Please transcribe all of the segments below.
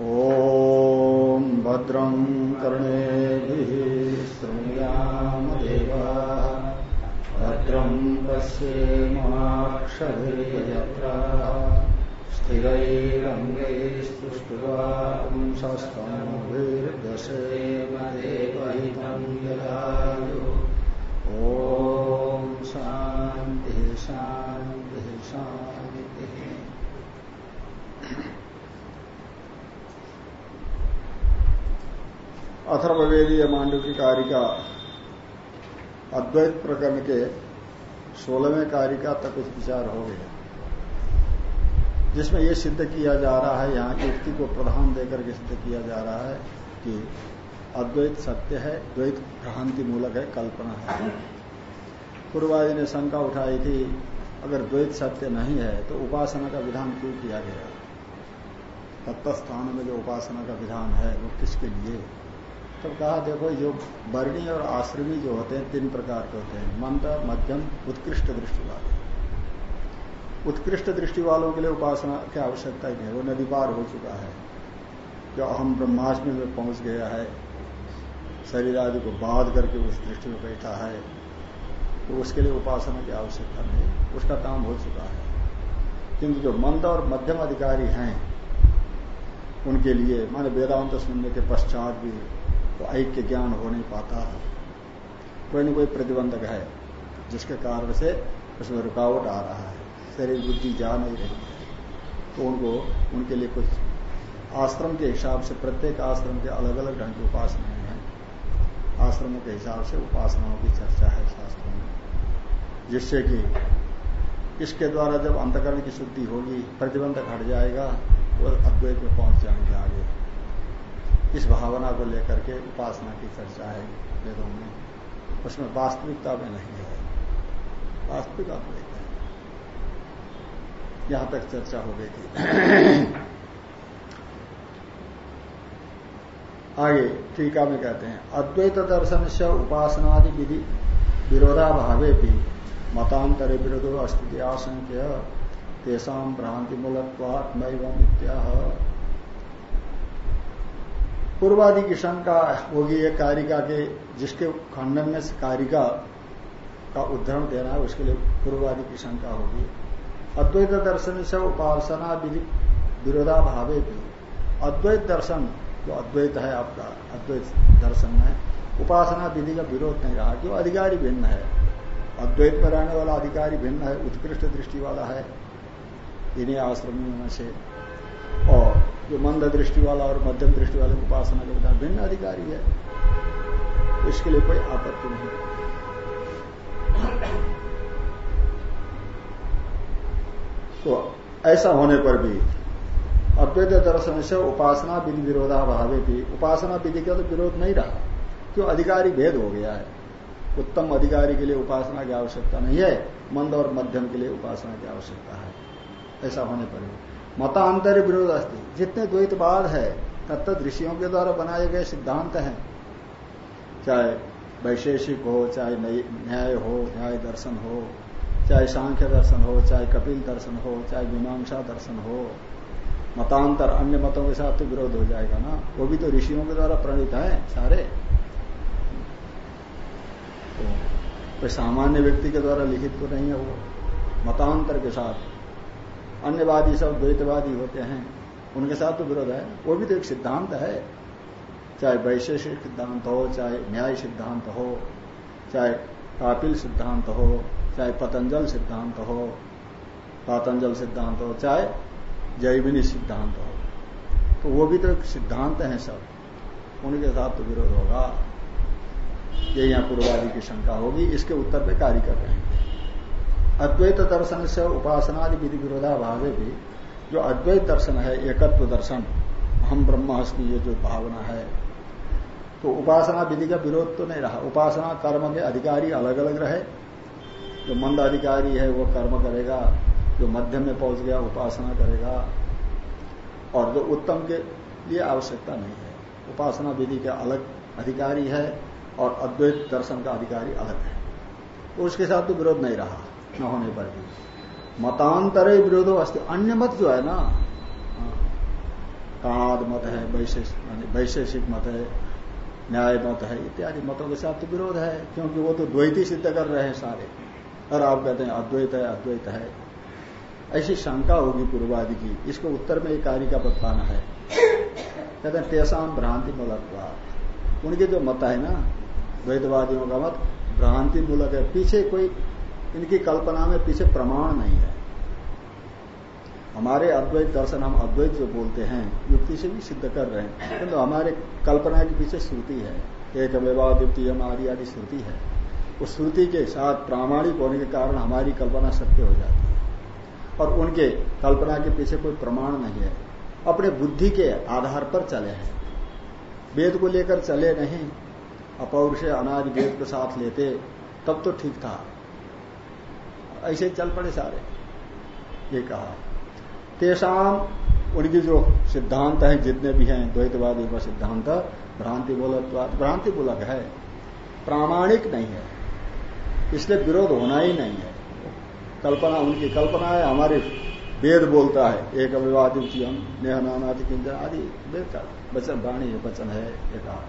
ॐ भद्रं कर्णेभिः शृणुयामदेवाः भद्रं पश्येमाक्षभिर्यत्राः स्थिरैरङ्गैस्तुष्ट्वांशस्तमभिर्दशेमदेवहितं यदायु। ॐ शान्तिः शान्तिः शान्तिः। अथर्ववेदीय मांडव की कारिका अद्वैत प्रकरण के सोलहवें कारिका तक कुछ विचार हो गया। जिसमें यह सिद्ध किया जा रहा है, यहाँ युक्ति को प्रधान देकर के सिद्ध किया जा रहा है कि अद्वैत सत्य है, द्वैत भ्रांति मूलक है, कल्पना है। पूर्वादि ने शंका उठाई थी, अगर द्वैत सत्य नहीं है तो उपासना का विधान क्यों किया गया? तत्त स्थान में जो उपासना का विधान है, वो किसके लिए? तो कहा, देखो जो वर्णी और आश्रमी जो होते हैं, तीन प्रकार के होते हैं। मंद, मध्यम, उत्कृष्ट दृष्टि वाले उत्कृष्ट दृष्टि वालों के लिए उपासना की आवश्यकता ही नहीं वो नदी पार हो चुका है। जो अहम ब्रह्माष्टमी में पहुँच गया है, शरीर आदि को बाध करके उस दृष्टि में बैठा है तो उसके लिए उपासना की आवश्यकता नहीं उसका काम हो चुका है। किंतु जो मंद और मध्यम अधिकारी हैं, उनके लिए, माने वेदांत सुनने के पश्चात भी तो ऐक्य ज्ञान हो नहीं पाता। है कोई ना कोई प्रतिबंधक है, जिसके कारण से उसमें रुकावट आ रहा है। शरीर बुद्धि जा नहीं रही है। तो उनको, उनके लिए कुछ आश्रम के हिसाब से, प्रत्येक आश्रम के अलग अलग ढंग की उपासनाएँ हैं। आश्रमों के हिसाब से उपासनाओं की चर्चा है शास्त्रों में। जिससे कि इसके द्वारा जब अंतकरण की शुद्धि होगी, प्रतिबंधक हट जाएगा, वो अद्वैत में पहुँच जाएँगे आगे। इस भावना को लेकर के उपासना की चर्चा है वेदों में। उसमें वास्तविकता में नहीं है। वास्तविक अद्वैत है यहाँ तक चर्चा हो गई थी। आगे टीका में कहते हैं, अद्वैत दर्शन से उपासनादि विधि विरोधाभावे भी मतांतरे विरोधो अस्थिति आशंक्य तेषा भ्रांति मूलत्वात्मैव इत्याह पूर्वादि की शंका होगी, एक कारिका के, जिसके खंडन में कारिका का उद्धरण देना है, उसके लिए पूर्वादि की शंका होगी। अद्वैत दर्शन से उपासना विरोधाभावे भी। अद्वैत दर्शन, जो अद्वैत है आपका, अद्वैत दर्शन में, उपासना विधि का विरोध नहीं रहा, क्यों? अधिकारी भिन्न है। अद्वैत में रहने वाला अधिकारी भिन्न है, उत्कृष्ट दृष्टि वाला है, इन्हीं आश्रमियों में से। और जो मंद दृष्टि वाला और मध्यम दृष्टि वाले उपासना के विधान भिन्न अधिकारी है, इसके लिए कोई आपत्ति नहीं। तो ऐसा होने पर भी अद्वैत दर्शन से उपासना विधि विरोधाभावे भी, उपासना विधि का तो विरोध नहीं रहा, क्यों? अधिकारी भेद हो गया है। उत्तम अधिकारी के लिए उपासना की आवश्यकता नहीं है, मंद और मध्यम के लिए उपासना की आवश्यकता है। ऐसा होने पर भी। मतांतर विरोध अस्थित जितने द्वैतवाद है तत्त ऋषियों के द्वारा बनाए गए सिद्धांत हैं। चाहे वैशेषिक हो, चाहे न्याय हो, न्याय दर्शन हो, चाहे सांख्य दर्शन हो, चाहे कपिल दर्शन हो, चाहे मीमांसा दर्शन हो, मतांतर अन्य मतों के साथ तो विरोध हो जाएगा ना? वो भी तो ऋषियों के द्वारा प्रणीत है सारे। तो सामान्य व्यक्ति के द्वारा लिखित तो नहीं है वो। मतांतर के साथ अन्यवादी सब द्वैतवादी होते हैं, उनके साथ तो विरोध है। वो भी तो एक सिद्धांत है। चाहे वैशेषिक सिद्धांत हो, चाहे न्याय सिद्धांत हो, चाहे कापिल सिद्धांत हो, चाहे पतंजल सिद्धांत हो, पातंजल सिद्धांत हो, चाहे जैविनी सिद्धांत हो। तो वो भी तो एक सिद्धांत है सब। उनके साथ तो विरोध होगा। ये यहाँ पूर्वादि की शंका होगी। इसके उत्तर पे कार्य कर रहे हैं। अद्वैत दर्शन से उपासनादि विधि विरोधाभावे भी जो अद्वैत दर्शन है एकत्व दर्शन हम ब्रह्मास्मि ये जो भावना है तो उपासना विधि का विरोध तो नहीं रहा। उपासना कर्म में अधिकारी अलग अलग रहे। जो मंद अधिकारी है, वो कर्म करेगा। जो मध्यम में पहुँच गया, उपासना करेगा। और जो उत्तम के लिए आवश्यकता नहीं है। उपासना विधि का अलग अधिकारी है और अद्वैत दर्शन का अधिकारी अलग है। तो उसके साथ तो विरोध नहीं रहा। न होने पर भी? मतांतर विरोधो अस्थित अन्य मत जो है ना? काणाद मत है वैशेषिक मत है, न्याय मत है, इत्यादि मतों के साथ तो विरोध है, क्योंकि वो तो द्वैती सिद्ध कर रहे हैं सारे। और आप कहते हैं अद्वैत है अद्वैत है। ऐसी शंका होगी पूर्वादि की, इसको उत्तर में एक कार्य का बताना है। कहते हैं तेसाम भ्रांति मूलक उनके जो मत है ना, द्वैतवादियों का मत, भ्रांति मूलक है। पीछे कोई इनकी कल्पना में पीछे प्रमाण नहीं है। हमारे अद्वैत दर्शन हम अद्वैत जो बोलते हैं युक्ति से भी सिद्ध कर रहे हैं। किंतु तो हमारे कल्पना के पीछे श्रुति है। एक विवाह द्वितीय आदि आदि श्रुति है। उस श्रुति के साथ प्रामाणिक होने के कारण हमारी कल्पना सत्य हो जाती है। और उनके कल्पना के पीछे कोई प्रमाण नहीं है। अपने बुद्धि के आधार पर चले हैं। वेद को लेकर चले नहीं। अपौरुष अनाज वेद के साथ लेते, तब तो ठीक था। ऐसे चल पड़े सारे। ये कहा। तेषाम उनकी जो सिद्धांत है, जितने भी हैं, द्वैतवादी का सिद्धांत भ्रांति बोलक भ्रांति बोलक है। प्रामाणिक नहीं है। इसलिए विरोध होना ही नहीं है। कल्पना, उनकी कल्पना है, हमारे वेद बोलता है, एक अविवादी हम नेह नानादि किंजन आदि। वेद का वचन, वाणी वचन है एक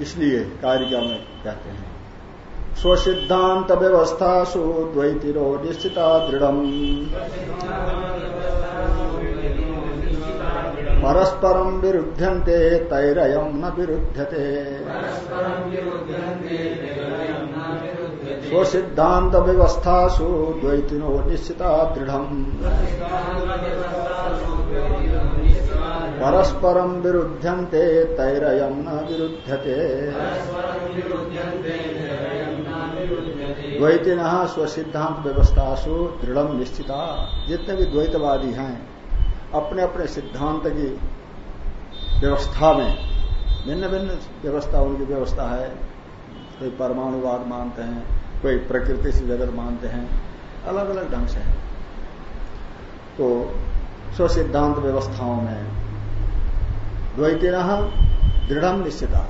इसलिए कार्य में कहते हैं। स्वसिद्धांत व्यवस्था सु द्वैतिरो निश्चिता दृढ़ परस्परम विरुध्यन्ते तैरयम न विरुध्यते। स्वसिद्धांत व्यवस्थासु द्वैतिनो निश्चिता दृढ़ परस्परम विरुध्यन्ते तैरयम न विरुध्यते। द्वैती न स्वसिद्धांत व्यवस्थासु दृढ़ निश्चिता। जितने भी द्वैतवादी हैं अपने अपने सिद्धांत की व्यवस्था में भिन्न भिन्न व्यवस्था, उनकी व्यवस्था है। कोई परमाणुवाद मानते हैं, कोई प्रकृति से जगत मानते हैं अलग अलग ढंग से है। तो स्व सिद्धांत व्यवस्थाओं में द्वैती दृढ़ निश्चिता।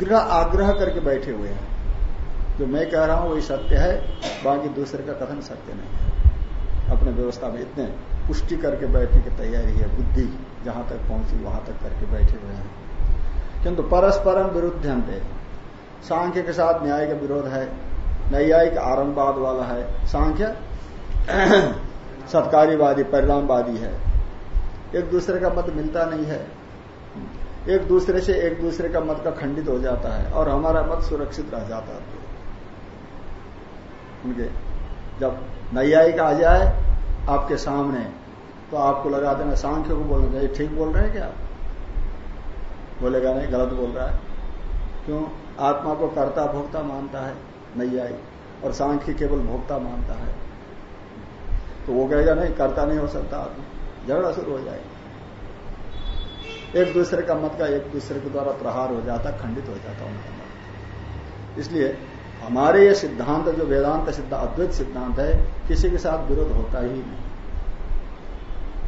दृढ़ आग्रह करके बैठे हुए हैं। जो मैं कह रहा हूँ, वही सत्य है, बाकी दूसरे का कथन सत्य नहीं है। अपने व्यवस्था में इतने पुष्टि करके बैठने की तैयारी है, बुद्धि जहाँ तक पहुँची, वहाँ तक करके बैठे हुए हैं। किंतु परस्परम विरुद्ध है सांख्य के साथ न्याय का विरोध है, नैयायिक आरंभवाद वाला है। सांख्य सत्कारीवादी परिणामवादी है। एक दूसरे का मत मिलता नहीं है। एक दूसरे से एक दूसरे का मत का खंडित हो जाता है और हमारा मत सुरक्षित रह जाता है। उनके जब नैयायिक आ जाए आपके सामने तो आपको लगा देना सांख्य को बोलना। चाहिए ठीक बोल रहे हैं क्या बोलेगा नहीं, गलत बोल रहा है। क्यों? आत्मा को कर्ता भोक्ता मानता है नैयायिक और सांख्य केवल भोक्ता मानता है। तो वो कहेगा, नहीं, कर्ता नहीं हो सकता आत्मा। झगड़ा शुरू हो जाएगा। एक दूसरे का मत का एक दूसरे के द्वारा प्रहार हो जाता, खंडित हो जाता उनका मत। इसलिए हमारे ये सिद्धांत, जो वेदांत सिद्धांत अद्वैत सिद्धांत है, किसी के साथ विरोध होता ही नहीं।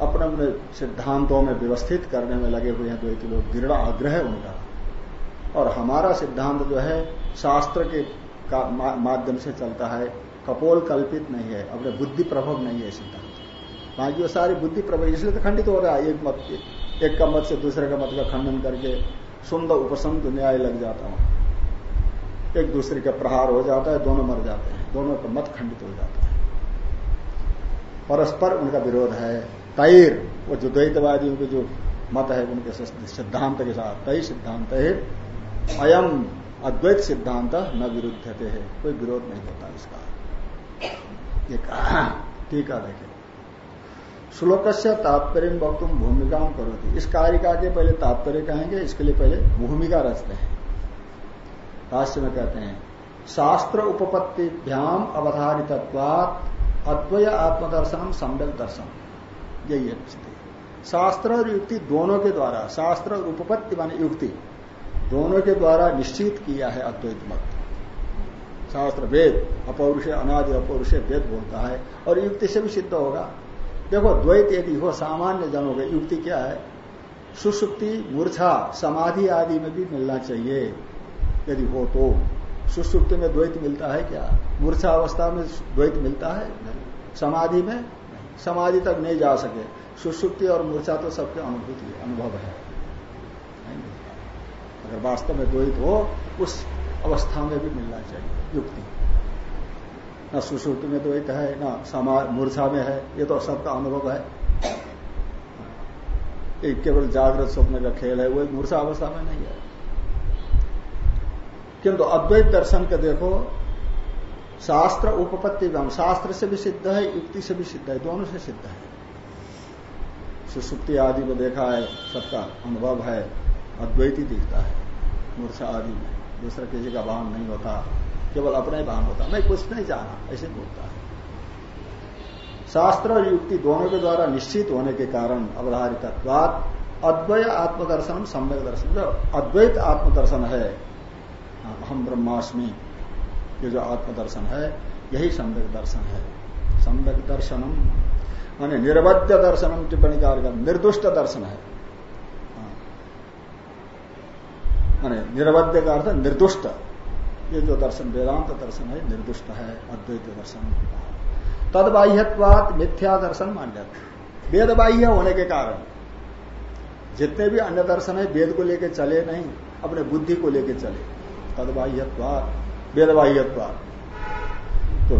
अपने अपने सिद्धांतों में व्यवस्थित करने में लगे हुए हैं द्वैती लोग, दृढ़ आग्रह है उनका। और हमारा सिद्धांत जो है, शास्त्र के माध्यम से चलता है कपोल कल्पित नहीं है, अपने बुद्धि प्रभव नहीं है सिद्धांत। बाकी वो सारी बुद्धि प्रभव इसलिए तो खंडित हो रहा है एक मत, एक का मत से दूसरे का मत का खंडन करके सुंदर उपसंत न्याय लग जाता हूँ। एक दूसरे का प्रहार हो जाता है, दोनों मर जाते हैं। दोनों का मत खंडित हो जाता है। परस्पर उनका विरोध है। तैर, वो जो द्वैतवादियों के जो मत है, उनके सिद्धांत के साथ। तय सिद्धांत है। अयम, अद्वैत सिद्धांत न विरुद्ध है। कोई विरोध नहीं होता इसका। ठीक है देखे श्लोक से तात्पर्य वक्तुम भूमिका करो इस कारिका के पहले तात्पर्य कहेंगे, इसके लिए पहले भूमिका रचते हैं। भाष्य में कहते हैं, शास्त्र उपपत्ति भ्याम अवधारित अद्वय आत्मदर्शन सम्यक दर्शन यही है स्थिति। शास्त्र और युक्ति दोनों के द्वारा, शास्त्र और उपपत्ति माने युक्ति, दोनों के द्वारा निश्चित किया है अद्वैत मत। शास्त्र वेद, अपौरुष, अनादि अपौरुष वेद बोलता है, और युक्ति से भी सिद्ध होगा। देखो, द्वैत यदि हो, सामान्य जनों के युक्ति क्या है? सुसुप्ति, मूर्छा, समाधि आदि में भी मिलना चाहिए। यदि हो तो सुसुप्ति में द्वैत मिलता है क्या? मूर्छा अवस्था में द्वैत मिलता है? समाधि में? समाधि तक नहीं जा सके। सुसुप्ति और मूर्छा तो सबके अनुभूति अनुभव है। अगर वास्तव में द्वैत हो, उस अवस्था में भी मिलना चाहिए, युक्ति। न सुसुप्ति में द्वैत है, न समा, मूर्छा में है, ये तो सबका अनुभव है। एक केवल जागृत स्वप्न का खेल है वही मूर्छा अवस्था में नहीं है। किंतु अद्वैत दर्शन के देखो, शास्त्र उपपत्ति हम शास्त्र से भी सिद्ध है, युक्ति से भी सिद्ध है, दोनों से सिद्ध है। सुसुप्ति आदि को देखा है, सबका अनुभव है, अद्वैत ही दिखता है मूर्छा आदि में। दूसरा किसी का भान नहीं होता, केवल अपना ही भान होता। मैं कुछ नहीं जाना, ऐसे बोलता है। शास्त्र और युक्ति दोनों के द्वारा निश्चित होने के कारण अवधारित अद्वय आत्मदर्शन सम्यक दर्शन जो अद्वैत आत्मदर्शन है हम ब्रह्माष्टमी ये जो आत्मदर्शन है, यही सम्यक दर्शन है। सम्यक दर्शनम माने निर्वध्य दर्शनम टिप्पणी कार्य निर्दुष्ट दर्शन है। माने निरवध्य का अर्थ निर्दुष्ट। ये जो दर्शन, वेदांत दर्शन है, निर्दुष्ट है, अद्वैत दर्शन। तद बाह्यवाद मिथ्या दर्शन मान्य वेद बाह्य होने के कारण, जितने भी अन्य दर्शन है, वेद को लेकर चले नहीं, अपने बुद्धि को लेकर चले। तद बाह्यवाद वेद तो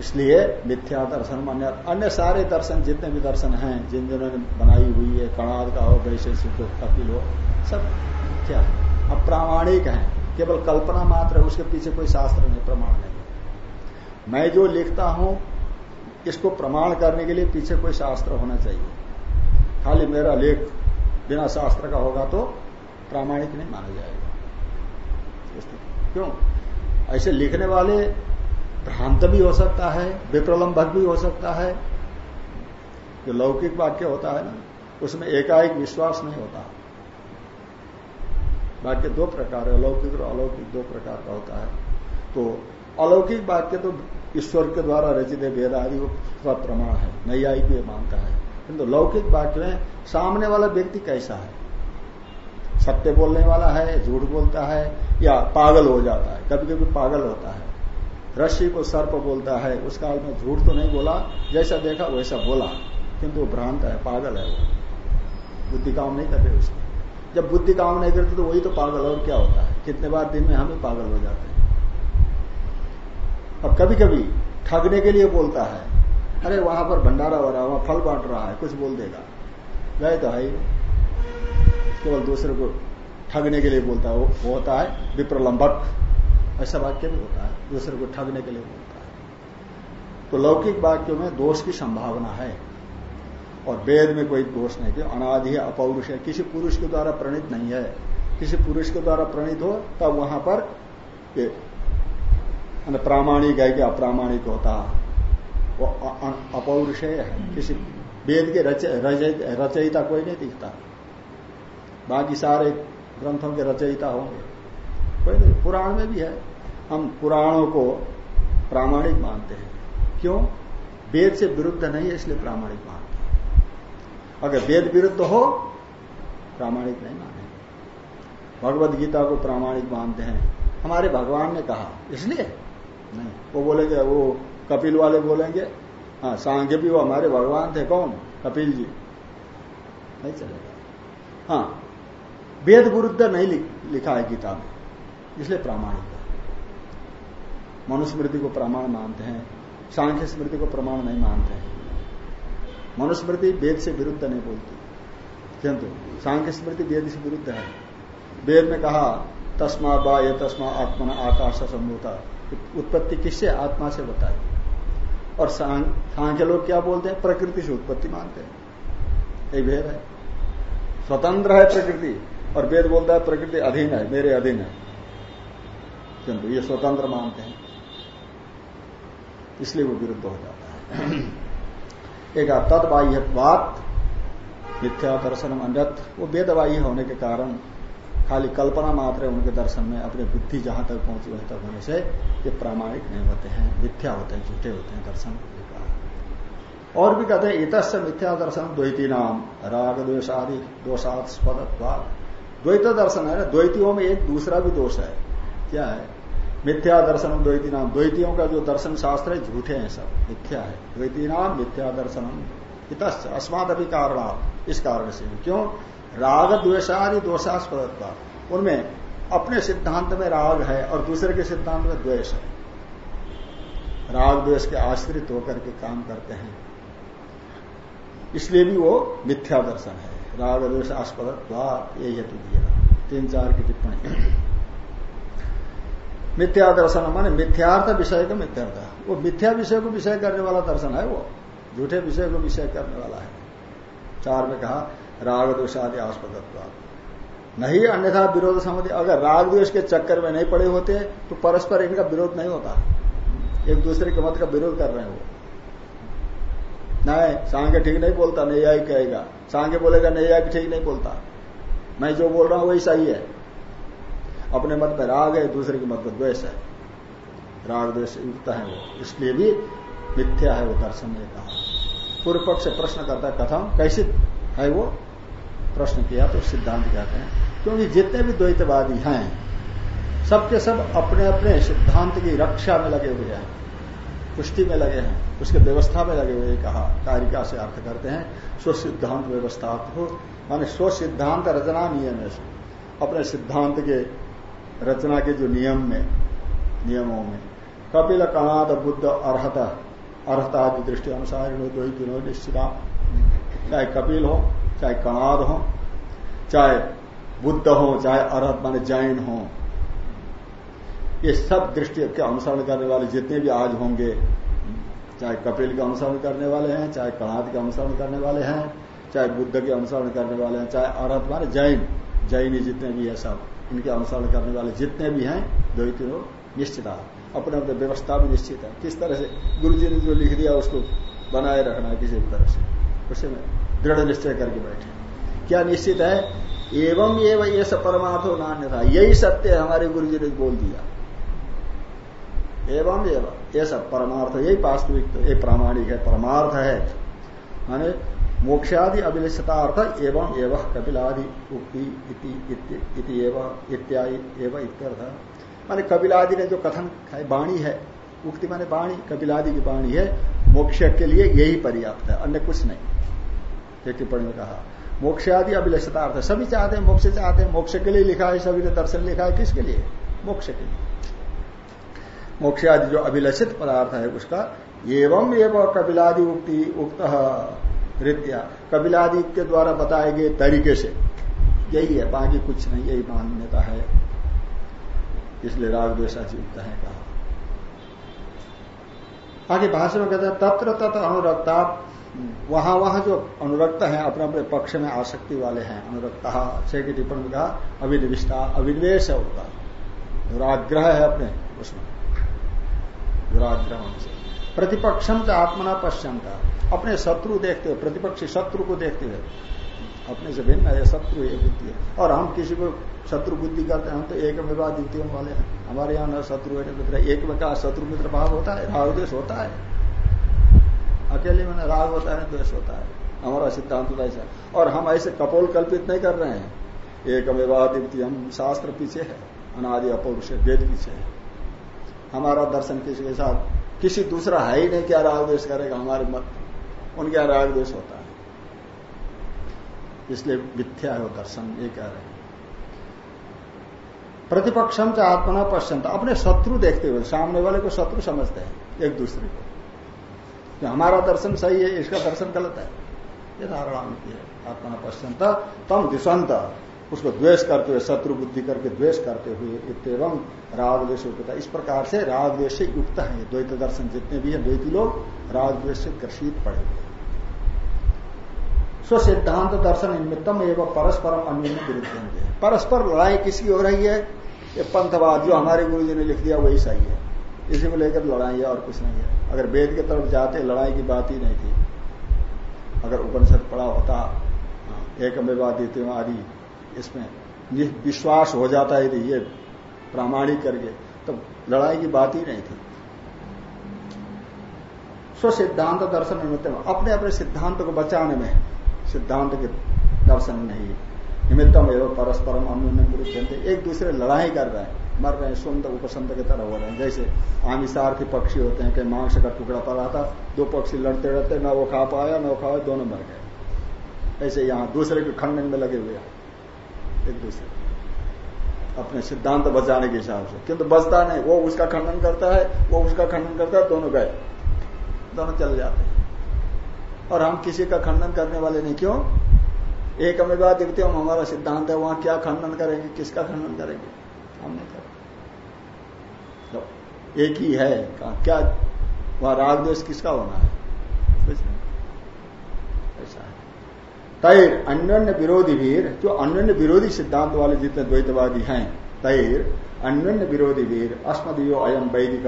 इसलिए मिथ्या दर्शन मान्य, अन्य सारे दर्शन जितने भी दर्शन हैं, जिन जिन्होंने बनाई हुई है, कणाद का हो वैशेषिक हो कपिल हो, सब है? अप्रामाणिक है। केवल कल्पना मात्र है, उसके पीछे कोई शास्त्र नहीं, प्रमाण नहीं। मैं जो लिखता हूँ, इसको प्रमाण करने के लिए पीछे कोई शास्त्र होना चाहिए। खाली मेरा लेख बिना शास्त्र का होगा तो प्रामाणिक नहीं माना जाएगा। क्यों? ऐसे लिखने वाले भ्रांत भी हो सकता है, विप्रलंबक भी हो सकता है। जो लौकिक वाक्य होता है ना, उसमें एकाएक विश्वास नहीं होता। वाक्य दो प्रकार है, अलौकिक और अलौकिक दो प्रकार का होता है। तो अलौकिक वाक्य तो ईश्वर के द्वारा रचित वेद आदि का प्रमाण है, नैयायिक भी मानता है। किंतु लौकिक वाक्य में सामने वाला व्यक्ति कैसा है? सत्य बोलने वाला है, झूठ बोलता है, या पागल हो जाता है। कभी कभी पागल होता है। रस्सी को सर्प बोलता है, उस काल में झूठ तो नहीं बोला, जैसा देखा वैसा बोला। किंतु भ्रांत है, पागल है वो। बुद्धि काम नहीं कर रहे उसकी। जब बुद्धि काम नहीं करती तो वही तो पागल और क्या होता है? कितने बार दिन में हम ही पागल हो जाते हैं। अब कभी कभी ठगने के लिए बोलता है, अरे, वहाँ पर भंडारा हो रहा है, वहाँ फल बांट रहा है, कुछ बोल देगा। गए तो ही। केवल दूसरे को ठगने के लिए बोलता है, वो होता है विप्रलंबक। ऐसा वाक्य भी होता है, दूसरे को ठगने के लिए बोलता है। तो लौकिक वाक्यों में दोष की संभावना है और वेद में कोई दोष नहीं कि अनाधि अपौरुष है। किसी पुरुष के द्वारा प्रणीत नहीं है। किसी पुरुष के द्वारा प्रणीत हो, तब वहाँ पर प्रामाणिक है कि अप्रामाणिक होता। वो अपौरुष है। किसी वेद के रचयिता कोई नहीं दिखता। बाकी सारे ग्रंथों के रचयिता होंगे। कोई नहीं, पुराण में भी है। हम पुराणों को प्रामाणिक मानते हैं। क्यों? वेद से विरुद्ध नहीं है, इसलिए प्रामाणिक मानते हैं। अगर वेद विरुद्ध हो, प्रामाणिक नहीं माने भगवत गीता को प्रामाणिक मानते हैं। हमारे भगवान ने कहा, इसलिए? नहीं, वो बोलेंगे, वो कपिल वाले बोलेंगे हाँ सांख्य भी वो हमारे भगवान थे, कौन? कपिल जी। नहीं चलेगा। हाँ वेद विरुद्ध नहीं लिखा है गीता में। इसलिए प्रामाणिक है। मनुस्मृति को प्रमाण मानते हैं, सांख्य स्मृति को प्रमाण नहीं मानते हैं। मनुस्मृति वेद से विरुद्ध नहीं बोलती। किंतु सांख्य स्मृति वेद से विरुद्ध है। वेद में कहा, तस्मा बा ये तस्मा आत्मा आकाश सम्भूता उत्पत्ति किससे? आत्मा से बताई। और सांख्य लोग क्या बोलते हैं? प्रकृति से उत्पत्ति मानते हैं। ये भेद है। स्वतंत्र है प्रकृति। और वेद बोलता है, प्रकृति अधीन है, मेरे अधीन है। किंतु ये स्वतंत्र मानते हैं। इसलिए वो विरुद्ध हो जाता है। एक तत्बाह्यवाद मिथ्या दर्शन अन्यत। वो वेदबाह्य होने के कारण खाली कल्पना मात्र है उनके दर्शन में, अपनी बुद्धि जहाँ तक पहुँची वहीं तक होने से ये प्रामाणिक नहीं होते हैं, मिथ्या होते हैं, झूठे होते हैं दर्शन और भी कहते हैं इत मिथ्या दर्शन द्वैती नाम राग द्वेश आदि दोषास्पद द्वैत दर्शन है ना? द्वैतियों में एक दूसरा भी दोष है। क्या है? मिथ्या दर्शन, द्वैती नाम। द्वैतियों का जो दर्शन शास्त्र है, झूठे हैं सब। मिथ्या है। द्वैती नाम, मिथ्या दर्शनम इत अस्माद अभी कारण इस कारण से। क्यों? राग द्वेषादि दोषास्पद उनमें अपने सिद्धांत में राग है और दूसरे के सिद्धांत में द्वेष है। राग, द्वेष के आश्रित होकर के काम करते हैं। इसलिए भी वो मिथ्या दर्शन है। राग द्वेष आस्पद ये हेतु दिया। तीन चार की टिप्पणी। मिथ्या दर्शन माने मिथ्यार्थ विषय का मिथ्यार्थ। वो मिथ्या विषय को विषय करने वाला दर्शन है वो। झूठे विषय को विषय करने वाला है। चार में कहा राग द्वेष आदि आस्पद नहीं, अन्यथा विरोध समझ अगर राग द्वेष के चक्कर में नहीं पड़े होते तो परस्पर इनका विरोध नहीं होता। एक दूसरे के मत का विरोध कर रहे हैं वो। नहीं, सांगे ठीक नहीं बोलता आई कहेगा। सांगे बोलेगा आई ठीक नहीं बोलता। मैं जो बोल रहा हूँ वही सही है। अपने मत में राग है, दूसरे के मत में द्वेष है। राग, द्वेष युक्त है वो। इसलिए भी मिथ्या है वो दर्शन ने कहा। पूर्व पक्ष प्रश्न करता है कथम कैसे है वो? प्रश्न किया तो सिद्धांत कहते हैं, क्योंकि जितने भी द्वैतवादी हैं, सबके सब अपने अपने सिद्धांत की रक्षा में लगे हुए हैं। पुष्टि में लगे हैं, उसके व्यवस्था में लगे हुए कहा, कारिका से अर्थ करते हैं स्व सिद्धांत व्यवस्था हो। माने स्व सिद्धांत रचना नियम है। अपने सिद्धांत के रचना के जो नियम में, नियमों में। कपिल कणाद बुद्ध अर्हता अर्हता आदि दृष्टि अनुसार दो ही दिनों निश्चिता चाहे कपिल हो, चाहे कणाद हो, चाहे बुद्ध हो, चाहे अर्हत, माने जैन हो। ये सब दृष्टि के अनुसरण करने वाले जितने भी आज होंगे, चाहे कपिल के अनुसरण करने वाले हैं, चाहे कणाद के अनुसरण करने वाले हैं, चाहे बुद्ध के अनुसरण करने वाले हैं, चाहे अरहत माने जैन, जैनी जितने भी है सब, इनके अनुसरण करने वाले जितने भी हैं दो तीनों निश्चित अपने अपने व्यवस्था भी निश्चित है। किस तरह से गुरु जी ने जो लिख दिया उसको बनाए रखना है किसी तरह से, उसे में दृढ़ निश्चय करके बैठे। क्या निश्चित है? एवं एवं ये सब परमार्थ नान्य था। यही सत्य हमारे गुरु जी ने बोल दिया। एवं एवं। ये सब परमार्थ, यही वास्तविक ये प्रामाणिक है, परमार्थ है। माने मोक्षादि अभिलषता अर्थ एवं एवं कपिलादि उक्ति इति इत्यादि इत्यर्थ। माने कपिलादि ने जो कथन है वाणी है, उक्ति माने वाणी कपिलादि की वाणी है, मोक्ष के लिए यही पर्याप्त है, अन्य कुछ नहीं। ये टिप्पणी में कहा, मोक्षादि अभिलषता अर्थ, सभी चाहते हैं मोक्ष चाहते हैं, मोक्ष के लिए लिखा है, सभी ने दर्शन लिखा है, किसके लिए? मोक्ष के लिए। मोक्ष आदि जो अभिलषित पदार्थ है उसका, एवं एवं कपिलादि उक्ति उक्त रीत्या। कपिलादि के द्वारा बताए गए तरीके से, यही है, बाकी कुछ नहीं, यही मान्यता है। इसलिए राग द्वेषाची युक्त है, कहा। आगे भाषण में कहते हैं, तत्र तत्र अनुरक्ता, वहाँ वहाँ जो अनुरक्त है, अपने अपने पक्ष में आसक्ति वाले हैं। अनुरक्ता, छह की टिप्पणी में कहा अभिनिविष्टा है उनका दुराग्रह है अपने, उसमें। दुराग्रह से प्रतिपक्षम तो आत्मना पश्चंता अपने शत्रु देखते हुए, प्रतिपक्षी शत्रु को देखते हुए। अपने से भिन्न है, शत्रु एक बुद्धि है। और हम किसी को शत्रु बुद्धि करते हैं, हम तो एक बात द्वितीय वाले हैं। हमारे यहाँ न शत्रु है मित्र एक में कहा शत्रु मित्र भाव होता है, राग द्वेष होता है। अकेले में राग होता है द्वेष होता है। हमारा सिद्धांत ऐसा और हम ऐसे कपोल कल्पित नहीं कर रहे हैं। एक में द्वितीय, हम शास्त्र पीछे है। अनादि अपौरुष, वेद पीछे है। हमारा दर्शन किसी के साथ, किसी दूसरा है ही नहीं क्या राग करेगा? हमारे मत, उनके राग द्वेष होता है। इसलिए मिथ्या है दर्शन, ये कह रहे हैं। प्रतिपक्षम च आत्मना पश्चंत अपने शत्रु देखते हुए, सामने वाले को शत्रु समझते हैं, एक दूसरे को। कि हमारा दर्शन सही है, इसका दर्शन गलत है। ये धारणा उनकी है, आत्मना पश्चंत तम दिशंत। उसको द्वेष करते हुए शत्रु बुद्धि करके द्वेष करते हुए इतम राग इस प्रकार से राग द्वेष से युक्त है द्वैत दर्शन जितने भी है द्वैती लोग राग से ग्रसित पड़े हुए स्व सिद्धांत दर्शन निमित्तम एवं परस्परम अन्य विरुद्ध होंगे। परस्पर लड़ाई किसकी हो रही है ये पंथवाद जो हमारे गुरु जी ने लिख दिया वही सही है। इसी को लेकर लड़ाई है और कुछ नहीं है। अगर वेद की तरफ़ जाते लड़ाई की बात ही नहीं थी। अगर उपनिषद पड़ा होता हाँ, एक मेवादित्य आदि इसमें विश्वास हो जाता है ये प्रामाणिक करके तो लड़ाई की बात ही नहीं थी। स्व सिद्धांत दर्शन निमित्त अपने अपने सिद्धांत को बचाने में सिद्धांत के दर्शन नहीं। निमित्तम एवं परस्परम अन्य एक दूसरे लड़ाई कर रहे हैं, मर रहे हैं, सुंद उपसंद की तरह हो रहे हैं। जैसे आमिषार्थी पक्षी होते हैं कहीं मांस का टुकड़ा पड़ा था दो पक्षी लड़ते लड़ते न वो खा पाया, न वो खा दोनों मर गए। ऐसे यहाँ दूसरे के खंडन में लगे हुए एक दूसरे अपने सिद्धांत बचाने के हिसाब से। किंतु बचता नहीं। वो उसका खंडन करता है, वो उसका खंडन करता है, दोनों गए। दोनों चल जाते हैं। और हम किसी का खंडन करने वाले नहीं। क्यों? एक हमें बात देखते हम हमारा सिद्धांत है, वहाँ क्या खंडन करेंगे, किसका खंडन करेंगे? हम नहीं करेंगे। तो एक ही है। क्या? वहाँ राग द्वेष किसका होना है? कुछ नहीं। ऐसा है। तैर अन्य विरोधी वीर, जो अन्य विरोधी सिद्धांत वाले जितने द्वैतवादी हैं, तैर अन्य विरोधी वीर, अस्मदीयो अयम वैदिक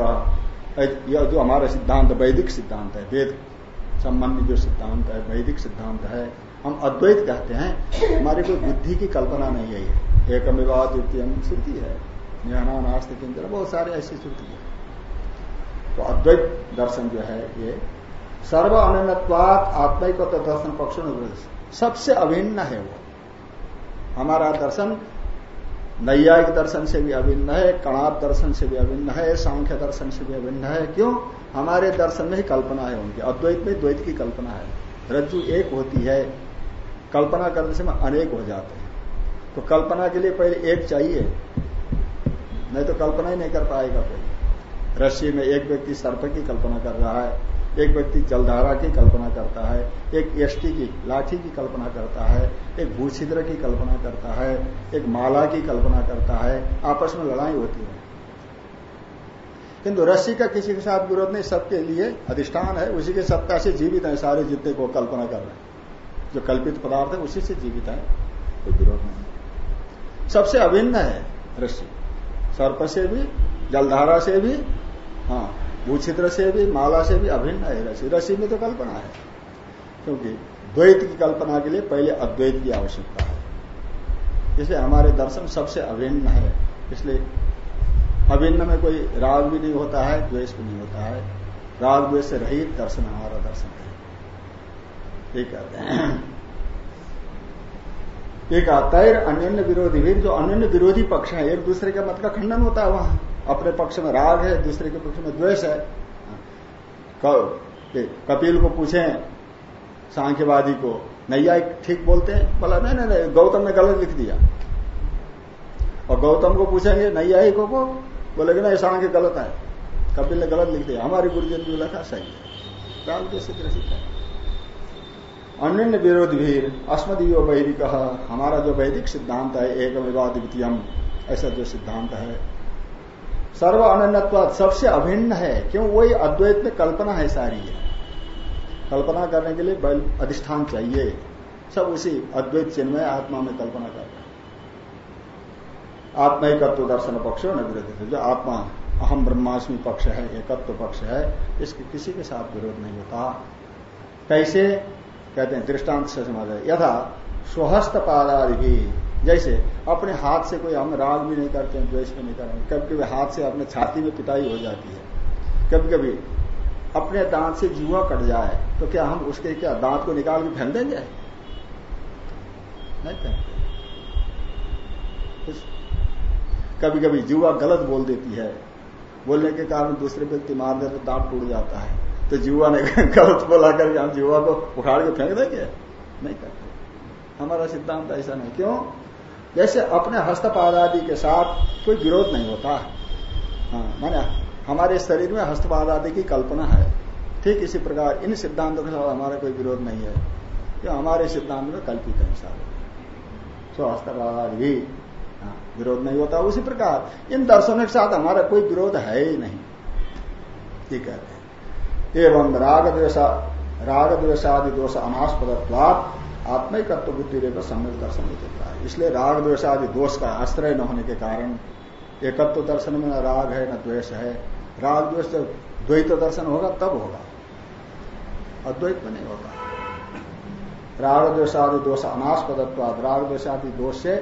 जो हमारा सिद्धांत वैदिक सिद्धांत है, वेद संबंधी जो सिद्धांत है, वैदिक सिद्धांत है, हम अद्वैत कहते हैं, हमारी कोई बुद्धि की कल्पना नहीं है एक अमिवाद श्रुति है ज्ञाना नास्तिक बहुत सारे ऐसी श्रुति है। तो अद्वैत दर्शन जो है, ये सर्व अनन्यवाद आत्मिक दर्शन पक्ष सबसे अभिन्न है वो। हमारा दर्शन, नैयायिक दर्शन से भी अभिन्न है कणाप दर्शन से भी अभिन्न है, सांख्य दर्शन से भी अभिन्न है। क्यों? हमारे दर्शन में ही कल्पना है उनकी। अद्वैत में द्वैत की कल्पना है। रज्जु एक होती है, कल्पना करने से अनेक हो जाते हैं। तो कल्पना के लिए पहले एक चाहिए, नहीं तो कल्पना ही नहीं कर पाएगा कोई। रस्सी में एक व्यक्ति सर्प की कल्पना कर रहा है एक व्यक्ति जलधारा की कल्पना करता है, एक यष्टि की लाठी की कल्पना करता है, एक भूछिद्र की कल्पना करता है, एक माला की कल्पना करता है, आपस में लड़ाई होती है। किंतु रस्सी का किसी के साथ विरोध नहीं, सबके लिए अधिष्ठान है, उसी के सत्ता से जीवित है सारे जितने को कल्पना कर रहे हैं। जो कल्पित पदार्थ है, उसी से जीवित है, कोई विरोध नहीं। सबसे अभिन्न है रस्सी। सर्प से भी, जलधारा से भी हाँ भूछिद्र से भी, माला से भी अभिन्न है रसी। रसी में तो कल्पना है, क्योंकि द्वैत की कल्पना के लिए पहले अद्वैत की आवश्यकता है। इसलिए हमारे दर्शन सबसे अभिन्न है। इसलिए अभिन्न में कोई राग भी नहीं होता है, द्वेष भी नहीं होता है। राग, द्वेष से रहित दर्शन हमारा दर्शन है। कहते हैं। एक तैर अन्य विरोधी। भी जो अन्य विरोधी पक्ष है, एक दूसरे के मत का खंडन होता है वहाँ। अपने पक्ष में राग है, दूसरे के पक्ष में द्वेष है। कपिल को पूछे, सांख्यवादी को, नैया ठीक बोलते हैं? बोला, नहीं नहीं गौतम ने गलत लिख दिया। और गौतम को पूछेंगे नैयायिकों को बोलेगे ना सांख्य गलत है। कपिल ने गलत लिख दिया। हमारी गुरुजन जो लिखा सही है। राग है। अन्य विरोध भी अस्मदीय वैदिक, हमारा जो वैदिक सिद्धांत है, एक विवाद द्वितीयम ऐसा जो सिद्धांत है सर्व अनन्यत्व सबसे अभिन्न है। क्यों? वही अद्वैत में कल्पना है सारी। है कल्पना करने के लिए बल, अधिष्ठान चाहिए। सब उसी अद्वैत चिन्ह में आत्मा में कल्पना कर रहे आत्मा एकत्व दर्शन पक्ष न विरोध जो आत्मा, अहम ब्रह्माष्टमी पक्ष है, एकत्व पक्ष है, इसके किसी के साथ विरोध नहीं होता। कैसे? कहते हैं, दृष्टांत से समझ यथा स्वहस्त पादादि भी जैसे अपने हाथ से कोई हम राग भी नहीं करते हैं, द्वेष भी नहीं करते कभी कभी हाथ से अपने छाती में पिटाई हो जाती है। कभी कभी अपने दांत से जुआ कट जाए तो क्या हम उसके क्या दांत को निकाल के फेंक देंगे? नहीं फेंकते। कभी कभी जुआ गलत बोल देती है। बोलने के कारण दूसरे व्यक्ति मार दे तो दांत टूट जाता है। तो जुआ ने गलत बोला करके हम जुआ को उखाड़ के फेंक देंगे? नहीं करते। हमारा सिद्धांत ऐसा नहीं। क्यों? जैसे अपने हस्तपाद आदि के साथ कोई विरोध नहीं होता। हाँ माने हमारे शरीर में हस्तपाद आदि की कल्पना है। ठीक इसी प्रकार इन सिद्धांतों के साथ हमारा कोई विरोध नहीं है। क्यों हमारे सिद्धांत में कल्पित है सारे। सो हस्तपाद आदि भी हाँ, विरोध नहीं होता। उसी प्रकार इन दर्शनों के साथ हमारा कोई विरोध है ही नहीं। ये कहते हैं। एवं राग द्वेषा राग द्वेषादि दोष अनास्पद आत्मिकत्व बुद्धि रेखा सम्यक दर्शन देता है। इसलिए राग, द्वेष आदि दोष का आश्रय न होने के कारण एकत्व दर्शन में न राग है, न द्वेष है। राग, द्वेष जब द्वैत दर्शन होगा, तब होगा। अद्वैत में नहीं होगा राग द्वेषादि दोष, अनास्पदत्वाद, राग द्वेषादि दोष से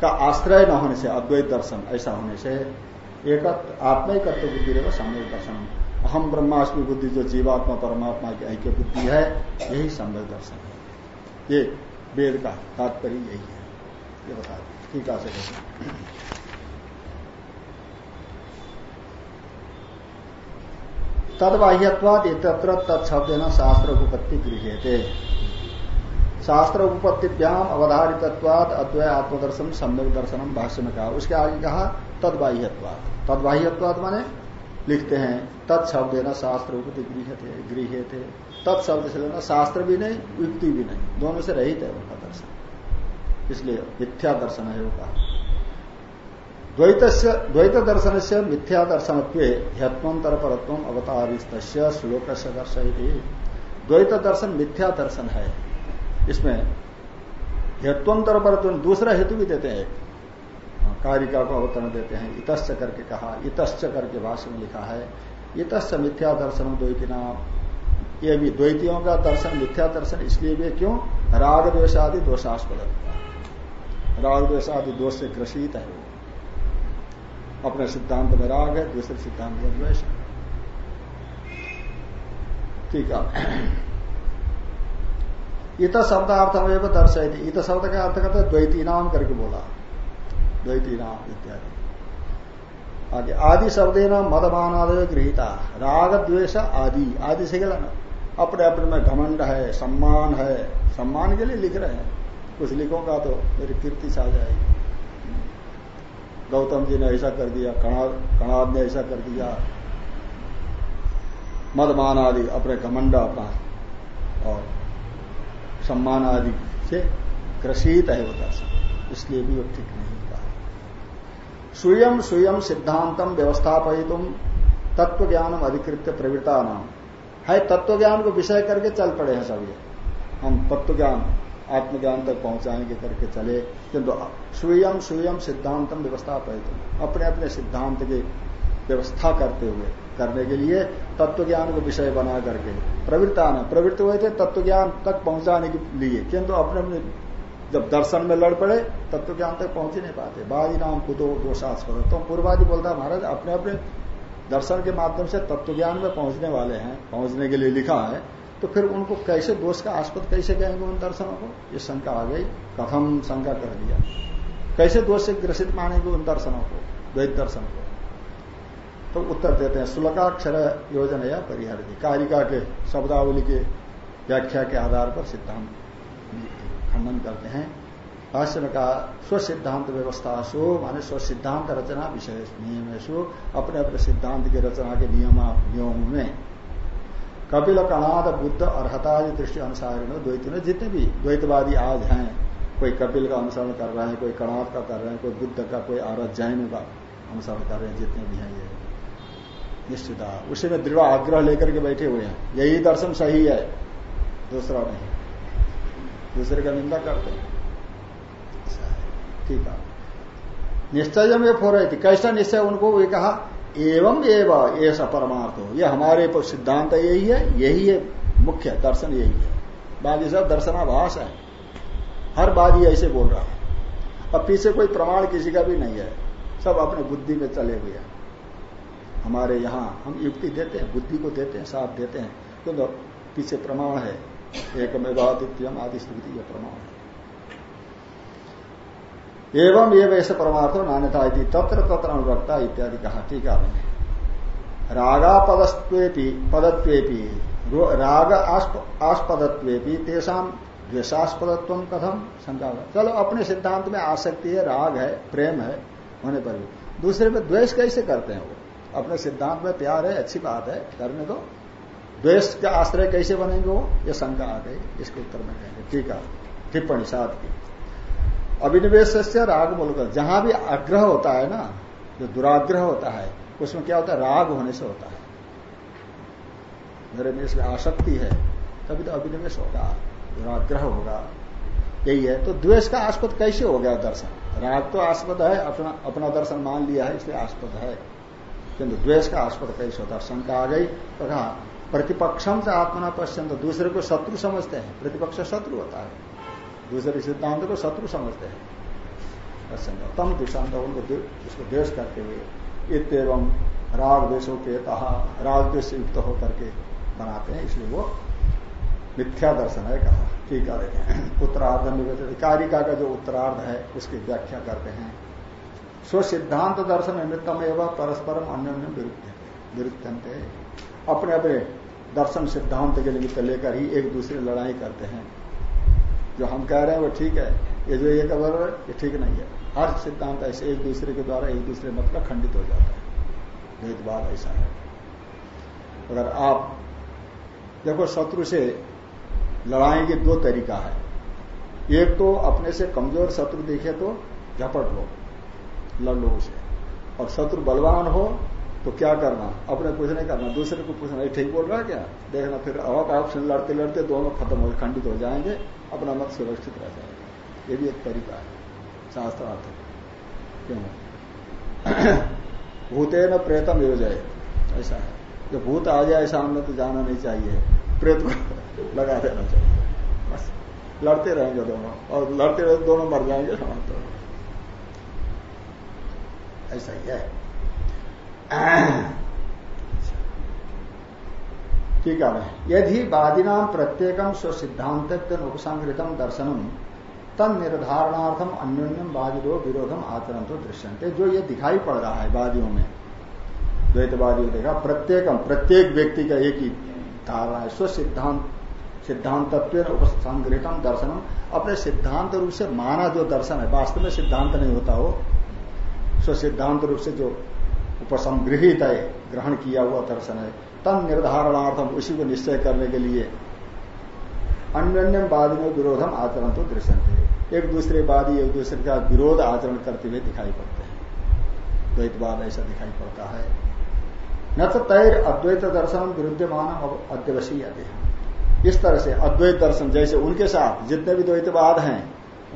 का आश्रय न होने से, अद्वैत दर्शन ऐसा होने से एक आत्मिकत्व बुद्धि रेखा सम्यक दर्शन। अहम ब्रह्माष्टमी बुद्धि जो जीवात्मा, परमात्मा की ऐक्य बुद्धि है, यही सम्यक दर्शन। है ये वेद का तात्पर्य यही है। ये बता दें। ठीक आ सके तदबाह्यवाद इतर तत्शब्द न शास्त्र उपपत्ति गृहते शास्त्र उपपत्तिभ्याम अवधारितवाद अद्वय आत्मदर्शन, सम्यक दर्शनम भाष्य में कहा उसके आगे कहा तदबाह्यवाद तदबाह्यवाद माने लिखते हैं तत्शब्द न शास्त्र उपति गृह थे गृह थे तत्शब्द से लेना, शास्त्र भी नहीं, युक्ति भी नहीं। दोनों से रहित है उनका दर्शन इसलिए मिथ्या दर्शन है कहा। द्वैत दर्शन से मिथ्या दर्शन ह्यत्मंतर परत्व अवतारित श्लोक से दर्शन द्वैत दर्शन मिथ्या दर्शन है। इसमें हेत्वंतर पर दूसरा हेतु भी देते हैं। कारिका को अवतरण देते हैं। इतश्च करके कहा, इतश्च करके भाषण में लिखा है, इतश्च मिथ्या दर्शन द्वैती नाम ये भी द्वैतियों का दर्शन, मिथ्या दर्शन, इसलिए भी क्यों? राग द्वेश आदि दोषास्पद राग द्वेश आदि दोष से ग्रसित है अपने सिद्धांत में राग है, दूसरे सिद्धांत में द्वेष है। ठीक है। इत शब्दार्थ में दर्शयती इत शब्द का अर्थ करते द्वैती नाम करके बोला। द्वैती नाम, इत्यादि। आगे, आदि शब्द नाम मदमानादय गृहिता। राग द्वेष आदि। आदि से ना अपने अपने में घमंड है, सम्मान है। सम्मान के लिए लिख रहे हैं। कुछ लिखूँगा तो मेरी कीर्ति छा जाएगी। गौतम जी ने ऐसा कर दिया कणाद ने ऐसा कर दिया। मदमान आदि अपने घमंड अपना और सम्मान आदि से ग्रसित है वो दर्शन। इसलिए भी वो ठीक नहीं कहा स्वयं स्वयं सिद्धांतम व्यवस्थापित तत्व ज्ञानम अधिकृत प्रवृत्ता नाम है तत्व ज्ञान को विषय करके चल पड़े हैं सभी हम तत्व ज्ञान आत्मज्ञान तक पहुंचाएँगे, करके चले। किंतु स्वयं स्वयं सिद्धांतम व्यवस्थापित अपने अपने सिद्धांत की व्यवस्था करते हुए, करने के लिए तत्व ज्ञान को विषय बना करके। प्रवृत्तान प्रवृत्त हुए थे तत्व ज्ञान तक पहुँचाने के लिए। किंतु अपने अपने जब दर्शन में लड़ पड़े तत्व ज्ञान तक पहुँच ही नहीं पाते। बाजी नाम कुदो दोषास्पद। तो पूर्वादि बोलता महाराज अपने अपने दर्शन के माध्यम से तत्व ज्ञान में पहुँचने वाले हैं, पहुँचने के लिए लिखा है तो फिर उनको कैसे दोष का आस्पद कैसे कहेंगे उन दर्शनों को? ये शंका आ गई, कथम शंका कर दिया। कैसे दोष से ग्रसित मानेंगे उन दर्शनों को, द्वैत दर्शन को? तो उत्तर देते हैं, सुलकाक्षर योजना या परिहार की कारिका के शब्दावली के व्याख्या के आधार पर सिद्धांत खंडन करते हैं। भाष्य में कहा स्व सिद्धांत व्यवस्था सो माने स्व सिद्धांत रचना विषय नियम सो अपने अपने सिद्धांत की रचना के नियम नियमों में। कपिल कणाद बुद्ध अर्ता दृष्टि अनुसार द्वैत में जितने भी द्वैतवादी आज हैं, कोई कपिल का अनुसरण कर रहे हैं, कोई कणाद का कर रहे हैं, कोई बुद्ध का, कोई आरत जैन का अनुसरण कर रहे हैं, जितने भी हैं ये। निश्चिता उसी में दृढ़ आग्रह लेकर के बैठे हुए हैं। यही दर्शन सही है। दूसरा नहीं। दूसरे का निंदा करते हैं। ठीक है। निश्चय में हो रही थी कैसा निश्चय उनको ये कहा, एवं एवं ऐसा परमार्थ हो। ये हमारे सिद्धांत यही है यही है मुख्य दर्शन यही है। बाकी सब दर्शनाभास है। हर ही ऐसे बोल रहा है। अब पीछे कोई प्रमाण किसी का भी नहीं है। सब अपने बुद्धि में चले हुए हैं। हमारे यहाँ हम युक्ति देते हैं, बुद्धि को देते हैं, साथ देते हैं। क्योंकि पीछे प्रमाण है। एक में आदित्यम आदि स्थिति यह प्रमाण है। एवं ये वैसे परमार्थो नान्यता तत्र तत्र अनुरक्ता इत्यादि कहा ठीक है रागा पदस्वेपी पदत्वेपी राग आस्पदत्वेपी तेषाम द्वेषास्पदत्व कथम शंका चलो, अपने सिद्धांत में आसक्ति है, राग है, प्रेम है, होने पर भी। दूसरे में द्वेष कैसे करते हैं वो? अपने सिद्धांत में प्यार है, अच्छी बात है, करने दो द्वेष का आश्रय कैसे बनेंगे वो? ये शंका आ गई, इसके उत्तर में कहेंगे। ठीक है। टिप्पणी सात की। अभिनिवेश राग बोलकर जहाँ भी आग्रह होता है ना, जो दुराग्रह होता है, उसमें क्या होता है? राग होने से होता है। मेरे में इसमें आसक्ति है। तभी तो अभिनिवेश होगा, दुराग्रह होगा। यही है। तो द्वेष का आस्पद कैसे हो गया दर्शन? राग तो आस्पद है, अपना अपना दर्शन मान लिया है, इसलिए आस्पद है। किंतु द्वेष का आस्पद कैसे होता है? शंका आ गई तो कहा, प्रतिपक्षम से आत्मना पश्चिम तो दूसरे को शत्रु समझते हैं। प्रतिपक्ष शत्रु होता है। दूसरे सिद्धांत को शत्रु समझते हैं। तम दुष्टान्त उनको उसको द्वेष करते हुए इतम राग द्वेशों के तहा, राग द्वेश युक्त होकर के बनाते हैं, इसलिए वो मिथ्या दर्शन है कहा है। उत्तरार्ध निवेदित कारिका का जो उत्तरार्ध है, उसकी व्याख्या करते हैं। स्व सिद्धांत दर्शन निमित्तम एवं परस्परम अन्य विरुद्धते अपने अपने दर्शन सिद्धांत के निमित्त लेकर ही एक दूसरे लड़ाई करते हैं। जो हम कह रहे हैं वो ठीक है। ये जो ये खबर ये ठीक नहीं है। हर सिद्धांत ऐसे एक दूसरे के द्वारा एक दूसरे मत का खंडित हो जाता है। भेदभाव ऐसा है। अगर आप, देखो शत्रु से लड़ाई के दो तरीका है। एक तो अपने से कमज़ोर शत्रु देखे तो झपट लो, लड़ लो उसे। और शत्रु बलवान हो तो क्या करना? अपने कुछ नहीं करना, दूसरे को पूछना ठीक बोल रहा है क्या? देखना, फिर अब आपसे लड़ते लड़ते दोनों खत्म हो, खंडित हो जाएँगे, अपना मत सुरक्षित रह जाएगा। ये भी एक तरीका है शास्त्रार्थ क्यों? भूते न प्रेतम हो जाए ऐसा है। जब भूत आ जाए सामने तो जाना नहीं चाहिए। प्रेत को लगा देना चाहिए। बस। लड़ते रहेंगे दोनों। और लड़ते रहे दोनों मर जाएँगे समाप्त तो। ऐसा ही है। ठीक है। यदि वादिनाम प्रत्येकम स्व सिद्धांत उपसंगृतम दर्शनम तन निर्धारणार्थम अन्योन्यम वादिरो विरोधम आचरण तो दृश्यंते जो ये दिखाई पड़ रहा है वादियों में, द्वैतवादियों देखा प्रत्येकम प्रत्येक व्यक्ति का एक ही धारणा है स्व सिद्धांत सिद्धांत उपसंग्रहितम दर्शनम अपने सिद्धांत रूप से माना जो दर्शन है, वास्तव में सिद्धांत नहीं होता हो स्व सिद्धांत रूप से जो उपसंग्रहित है, ग्रहण किया हुआ दर्शन है। तन निर्धारणार्थम उसी को निश्चय करने के लिए अन्य वादी में विरोधम आचरण तो दृश्य एक दूसरे वादी, एक दूसरे का विरोध आचरण करते हुए दिखाई पड़ते हैं। द्वैतवाद ऐसा दिखाई पड़ता है। न तो तैर अद्वैत दर्शन विरुद्धमान अध्यवशीय इस तरह से अद्वैत दर्शन जैसे उनके साथ जितने भी द्वैतवाद हैं,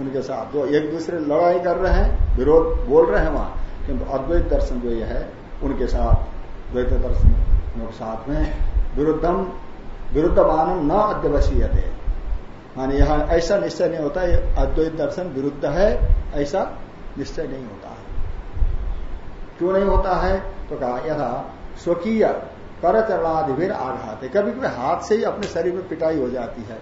उनके साथ जो एक दूसरे लड़ाई कर रहे हैं, विरोध बोल रहे हैं वहाँ किंतु अद्वैत दर्शन जो ये है, उनके साथ, द्वैत दर्शन साथ में विरुद्धम विरुद्ध मानव न अध्यवशीय थे माने यहाँ ऐसा निश्चय नहीं होता अद्वैत दर्शन विरुद्ध है, ऐसा निश्चय नहीं होता। है क्यों नहीं होता है? तो कहा यथा स्वकीय कर चरणाधिवीर आघात। है कभी कभी हाथ से ही अपने शरीर में पिटाई हो जाती है।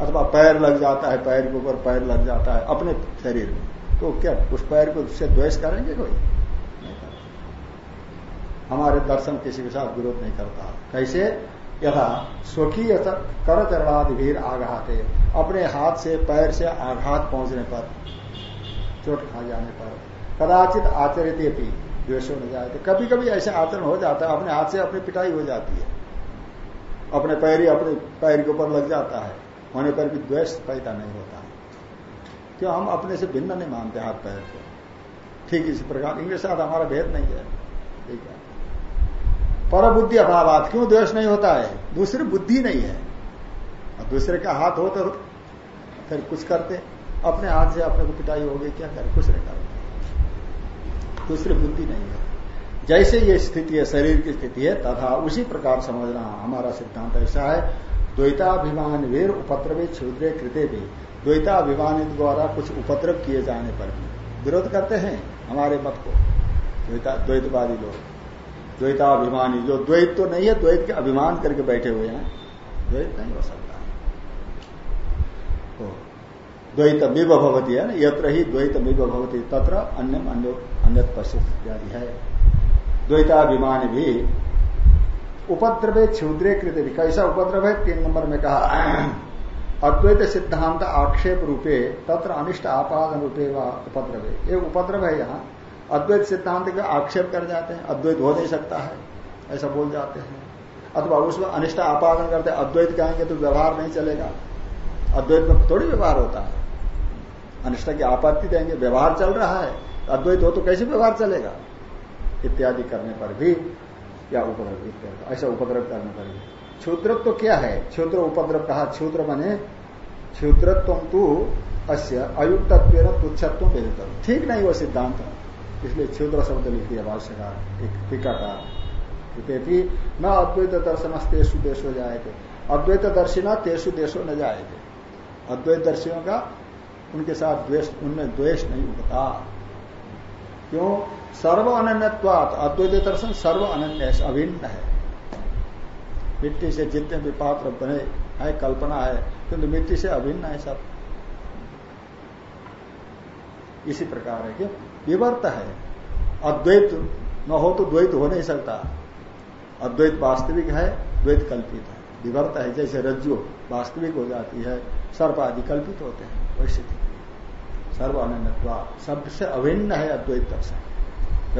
अथवा पैर लग जाता है, पैर के ऊपर पैर लग जाता है, अपने शरीर में। तो क्या, उस पैर को उससे द्वेष करेंगे कोई? नहीं करेंगे। हमारे दर्शन किसी के साथ विरोध नहीं करता। कैसे? यथा स्वकीय कर चरणादिवीर आघात। है अपने हाथ से, पैर से आघात पहुँचने पर, चोट खा जाने पर। कदाचित आचरित भी द्वेषो न जाए। तो कभी कभी ऐसे आचरण हो जाता है, अपने हाथ से अपनी पिटाई हो जाती है। अपने पैर ही अपने, पैर के ऊपर लग जाता है। होने पर भी द्वेष पैदा नहीं होता। क्यों? हम अपने से भिन्न नहीं मानते हाथ पैर को। ठीक इसी प्रकार, इनके साथ हमारा भेद नहीं है। ठीक है? पर बुद्धि अभाव क्यों द्वेष नहीं होता है? दूसरी बुद्धि नहीं है। और दूसरे का हाथ हो तो फिर कुछ करते। अपने हाथ से अपने को पिटाई होगी क्या कर? कुछ नहीं करते। दूसरी बुद्धि नहीं है। जैसे ये स्थिति है, शरीर की स्थिति है, तथा उसी प्रकार समझना हमारा सिद्धांत ऐसा है। द्वैताभिमान वीर उपद्रवी क्षुद्रे कृत्य भी। द्वैताभिमानी द्वारा कुछ उपद्रव किए जाने पर भी विरोध करते हैं हमारे मत को। द्वैता, द्वैतवादी लोग। द्वैताभिमानी, जो द्वैत तो नहीं है, द्वैत के अभिमान करके बैठे हुए हैं। द्वैत नहीं हो सकता। द्वैत मिव भवती, है ना? यत्र ही द्वैत मिव भवती, तत्र अन्य अन्य पश्चिम इत्यादि है। द्वैताभिमान भी उपद्रवे क्षुद्रे कृत भी। कैसा उपद्रव है? तीन नंबर में कहा अद्वैत सिद्धांत आक्षेप रूपे तत्र अनिष्ट आपादन रूपे व उपद्रव। है ये उपद्रव है यहाँ। अद्वैत सिद्धांत का आक्षेप कर जाते हैं, अद्वैत हो नहीं सकता है, ऐसा बोल जाते हैं। अथवा उसमें अनिष्ट आपादन करते, अद्वैत कहेंगे तो व्यवहार नहीं चलेगा। अद्वैत में थोड़ी व्यवहार होता है। अनिष्ट की आपत्ति देंगे, व्यवहार चल रहा है, अद्वैत हो तो कैसे व्यवहार चलेगा? इत्यादि करने पर भी या उपद्रव ऐसा उपद्रव करने पर पड़ेगा क्षुद्रत्व तो क्या है? क्षुद्र उपद्रव कहा, क्षुद्र बने क्षुद्रत्व तो अस्य अयुक्तत्व तुच्छत्व बेहतर ठीक नहीं वो सिद्धांत। इसलिए क्षुद्र शब्द लिख दिया भाष्यकार, एक टीकाकार। न अद्वैत दर्शन तेसु देशो जाए थे अद्वैत दर्शिना तेसु देशो न जाए थे अद्वैत दर्शियों का उनके साथ द्वेष, उनमें द्वेष नहीं उठता। क्यों? सर्व अनन्यवात अद्वैत दर्शन सर्व अनन्य अभिन्न है। मिट्टी से जितने भी पात्र बने है, कल्पना है, किंतु मिट्टी से अभिन्न है सब। इसी प्रकार है कि विवर्त है। अद्वैत न हो तो द्वैत हो नहीं सकता। अद्वैत वास्तविक है, द्वैत कल्पित है। विवर्त है, जैसे रज्जु वास्तविक हो जाती है, सर्प आदि कल्पित होते हैं, वैसे सर्व अनन्यत्वा सबसे अभिन्न है अद्वैत दर्शन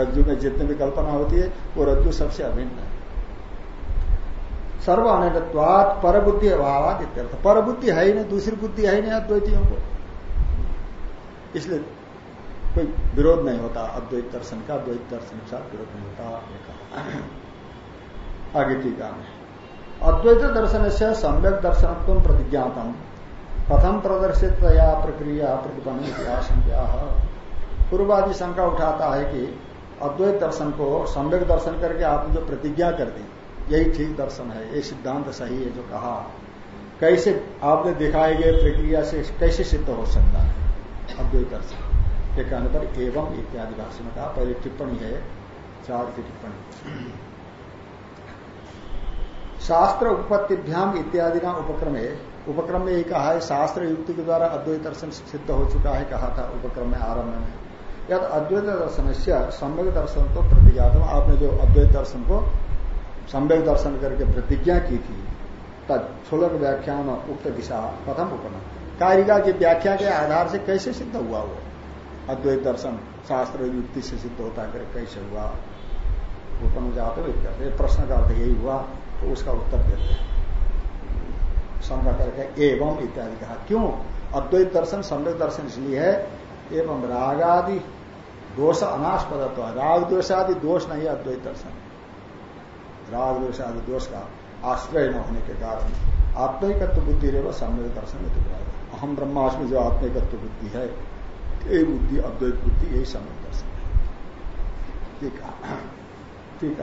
रज्जु में जितने भी कल्पना होती है, वो रज्जु सबसे अभिन्न है। सर्व अनन्यत्वात पर बुद्धि अभाव इत्यर्थ। पर बुद्धि है ही नहीं, दूसरी बुद्धि है ही नहीं अद्वैतियों को। इसलिए कोई विरोध नहीं होता, अद्वैत दर्शन का द्वैत दर्शन के विरोध नहीं होता आगे टीका में अद्वैत दर्शन से सम्यक दर्शनत्व प्रतिज्ञातम। प्रथम प्रदर्शित या प्रक्रिया प्रतिबंध आशंका पूर्वादि शंका उठाता है कि अद्वैत दर्शन को सम्यक दर्शन करके आपने जो प्रतिज्ञा कर दी यही ठीक दर्शन है ये सिद्धांत सही है जो कहा। कैसे आपने दिखाए गए प्रक्रिया से कैसे सिद्ध हो सकता है? अद्वैत दर्शन। ये कहने पर एवं इत्यादि भाषण में कहा पहले टिप्पणी है, चार की टिप्पणी। शास्त्र उपपत्तिभ्याम इत्यादि ना उपक्रम है। उपक्रम में यही कहा है, शास्त्र युक्ति के द्वारा अद्वैत दर्शन सिद्ध हो चुका है, कहा था उपक्रम में आरंभ में। यद अद्वैत दर्शन से सम्यक दर्शन तो प्रतिज्ञा आपने जो अद्वैत दर्शन को सम्यक दर्शन करके प्रतिज्ञा की थी, तद छुलक व्याख्यान उक्त दिशा प्रथम उपन कारिका की व्याख्या के आधार से कैसे सिद्ध हुआ वो? अद्वैत दर्शन, शास्त्र युक्ति से सिद्ध होता कर कैसे हुआ? उपन जाते हुए प्रश्न का अर्थ यही हुआ तो उसका उत्तर देते हैं। शंका करके एवं इत्यादि कहा। क्यों? अद्वैत दर्शन सम्यक दर्शन इसलिए है, एवं राग आदि दोष अनास्पद राग द्वेष आदि दोष नहीं है अद्वैत दर्शन। द्वेष आदि दोष का आश्रय न होने के कारण आत्मिकत्व बुद्धि रे सम्यक दर्शन में अहम ब्रह्मास्मि जो आत्मिकत्व बुद्धि है यही बुद्धि, अद्वैत बुद्धि, यही सम्यक दर्शन है। ठीक ठीक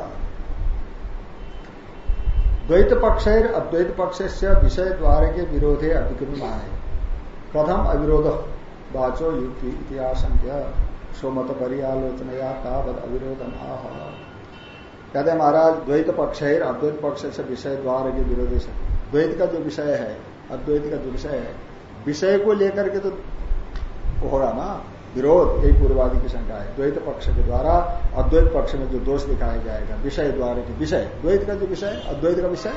द्वैत पक्ष अद्वैत पक्ष से विषय द्वार के विरोधे अभिक्रम है प्रथम अविरोध, वाचो युक्ति इतिहास सोमत परियालोचनया तावत अविरोधम आह कहते हैं, महाराज, द्वैत पक्ष है अद्वैत पक्ष से विषय द्वार के विरोधी से द्वैत का जो विषय है, अद्वैत का जो विषय है, विषय को लेकर के तो होगा ना, विरोध, यही पूर्वादि की शंका है। द्वैत पक्ष के द्वारा अद्वैत पक्ष में जो दोष दिखाया जाएगा, विषय द्वारा के विषय, द्वैत का जो विषय, अद्वैत का विषय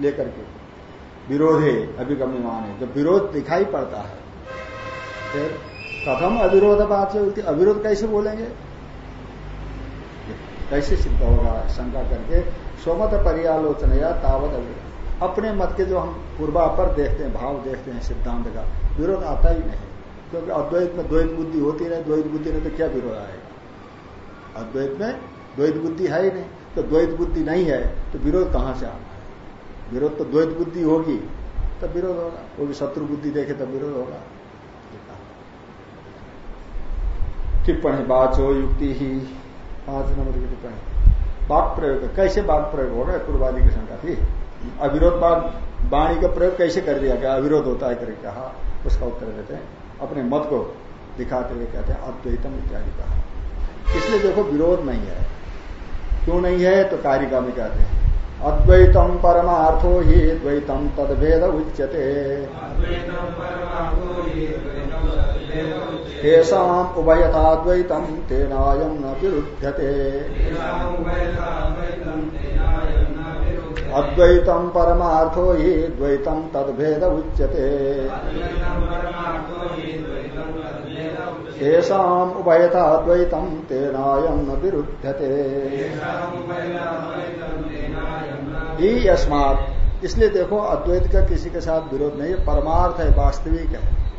लेकर के। विरोध है अभिगम्यमान है जब विरोध दिखाई पड़ता है, फिर कथम अविरोध बात अविरोध कैसे बोलेंगे? कैसे सिद्ध होगा शंका करके सोमत परियालोचना या तावत अपने मत के जो हम पूर्वापर देखते हैं, भाव देखते हैं सिद्धांत का, विरोध आता ही नहीं। क्योंकि अद्वैत में द्वैत बुद्धि होती नहीं द्वैत बुद्धि नहीं तो क्या विरोध आएगा? अद्वैत में द्वैत बुद्धि है ही नहीं। तो द्वैत बुद्धि नहीं है तो विरोध कहाँ से आना है? विरोध तो द्वैत बुद्धि होगी, तब विरोध होगा। वो भी शत्रु बुद्धि देखे, तब विरोध होगा। टिप्पणी, बाचो युक्ति ही। पाँच नंबर की टिप्पणी वाक प्रयोग, कैसे वाक प्रयोग होगा? पूर्वादी की शंका थी अविरोध वाणी का प्रयोग कैसे कर दिया गया? अविरोध होता है करके कहा। उसका उत्तर देते हैं। अपने मत को दिखाते हुए कहते हैं, अद्वैतम इत्यादि कहा। इसलिए देखो, विरोध नहीं है। क्यों नहीं है? तो कारिका में कहते हैं। अद्वैतम परमार्थो ही द्वैतम तदभेद उच्यते। तेषाम उभयथाद्वैतम तेनायम न विरुध्यते। अद्वैतम परमार्थो ही द्वैतम तदभेद उच्यते। उभयथा द्वैतम तेनायम न विरुद्धते ही यस्मात। इसलिए देखो, अद्वैत का किसी के साथ विरोध नहीं है परमार्थ है, वास्तविक है।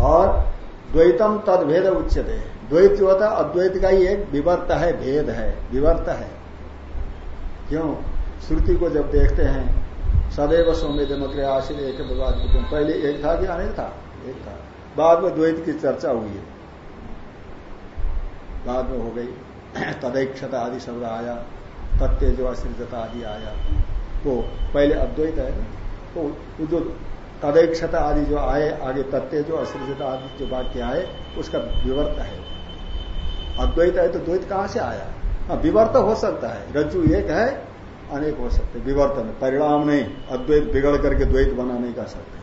और द्वैतम तद भेद उच्चते द्वैत जो होता अद्वैत का ही एक विवर्त है, भेद है, विवर्त है। क्यों? श्रुति को जब देखते हैं, सदैव सौम्य जमक्रिय आशीर एक विवाद पहले एक था कि अनेक था? एक था। बाद में द्वैत की चर्चा हुई है। बाद में हो गई। तदैक्षता आदि शब्द आया। तत्व जो असृजता आदि आया तो पहले अद्वैत है ना? तो जो तदैक्षता आदि जो आए, आगे तत्व जो असृजता आदि जो वाक्य आए, उसका विवर्त है। अद्वैत है तो द्वैत कहाँ से आया? हाँ विवर्त हो सकता है। रज्जु एक है, अनेक हो सकते विवर्तन परिणाम नहीं, अद्वैत बिगड़ करके द्वैत बना नहीं कर सकते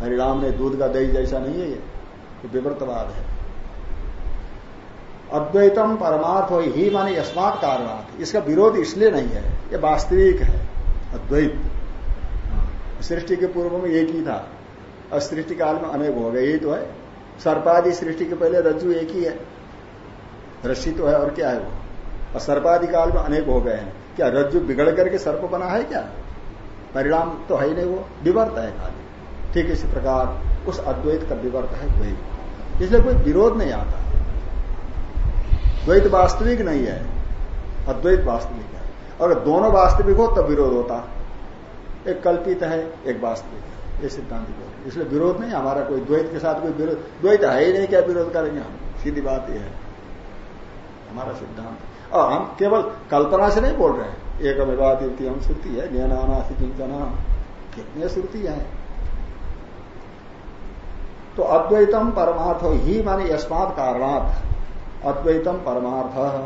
परिणाम नहीं, दूध का दही जैसा नहीं है ये विवर्तवाद है। अद्वैतम परमार्थ हो ही माने यस्मात कारणार्थ इसका विरोध इसलिए नहीं है, ये वास्तविक है, अद्वैत। सृष्टि के पूर्व में एक ही था, और सृष्टि काल में अनेक हो गए यही तो है। सर्पादि सृष्टि के पहले रज्जु एक ही है रस्सी तो है और क्या है वो? और सर्पादि काल में अनेक हो गए हैं। क्या रज्जु बिगड़ करके सर्प बना है क्या? परिणाम तो है ही नहीं वो, विवर्त है खाली। ठीक इसी प्रकार, उस अद्वैत का विवर्त है द्वैत इसलिए कोई विरोध नहीं आता। द्वैत वास्तविक नहीं है, अद्वैत वास्तविक है। अगर दोनों वास्तविक हो, तब विरोध होता। एक कल्पित है, एक वास्तविक है। ये सिद्धांत विरोध इसलिए विरोध नहीं, हमारा कोई द्वैत के साथ कोई विरोध, द्वैत है ही नहीं क्या विरोध करेंगे हम। सीधी बात यह है। हमारा सिद्धांत। और हम केवल कल्पना से नहीं बोल रहे हैं। एक अभिवादी हम श्रुति है नियनाना किंचना कितने श्रुति है? तो अद्वैतम परमार्थ ही माने यस्मात कारणार्थ अद्वैतम परमार्थ।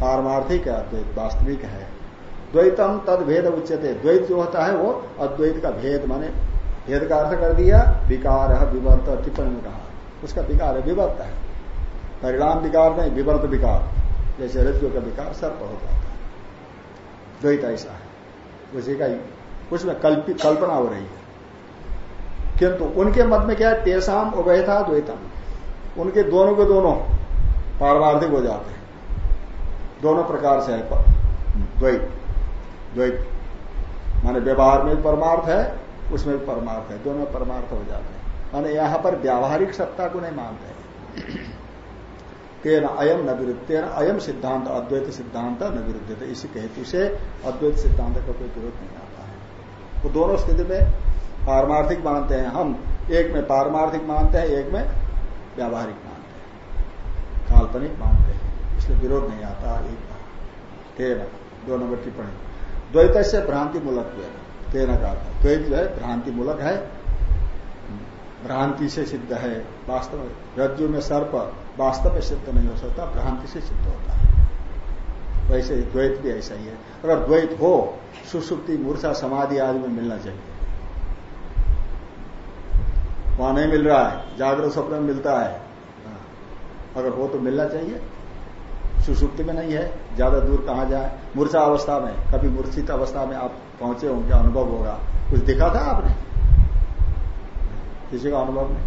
पारमार्थिक है अद्वैत? वास्तविक है। द्वैतम तद भेद उच्चते द्वैत जो होता है वो अद्वैत का भेद, माने भेद का अर्थ कर दिया, विकार है विवर्त, टिप्पणी में कहा। उसका विकार है, विवर्त है। परिणाम विकार नहीं, विवर्त विकार। जैसे रज्जु का विकार सर्प हो जाता है। द्वैत ऐसा है। उसी का उसमें कल्पना हो रही है। किंतु उनके मत में क्या है? तेसाम उभय था द्वैतम। उनके दोनों के दोनों पारमार्थिक हो जाते हैं। दोनों प्रकार से है द्वैत। द्वैत। माने व्यवहार में परमार्थ है, उसमें भी परमार्थ है। दोनों परमार्थ हो जाते हैं। माने यहाँ पर व्यावहारिक सत्ता को नहीं मानते तेना अयम न विरुद्ध। अयम सिद्धांत, अद्वैत सिद्धांत न विरुद्ध। इसी हेतु से अद्वैत सिद्धांत का कोई विरोध नहीं आता है। वो दोनों स्थिति में पारमार्थिक मानते हैं हम। एक में पारमार्थिक मानते हैं, एक में व्यावहारिक काल्पनिक मानते हैं। इसलिए विरोध नहीं आता, एक तेना दो नंबर टिप्पणी। द्वैत से भ्रांति मूलक तेना का द्वैत जो है भ्रांति मूलक है। भ्रांति से सिद्ध है, वास्तव में। रज्जु में सर्प, वास्तव में सिद्ध नहीं हो सकता, भ्रांति से सिद्ध होता है। वैसे द्वैत भी ऐसा ही है। अगर द्वैत हो, सुसुप्ति, मूर्छा, समाधि आदि में मिलना चाहिए। वहाँ नहीं मिल रहा है। जागरूक स्वप्न मिलता हाँ। अगर हो तो मिलना चाहिए। सुसुप्ति में नहीं है, ज़्यादा दूर कहाँ जाए? मूर्छा अवस्था में, कभी मूर्छित अवस्था में आप पहुँचे होंगे, अनुभव होगा। कुछ दिखा था आपने? किसी का अनुभव नहीं?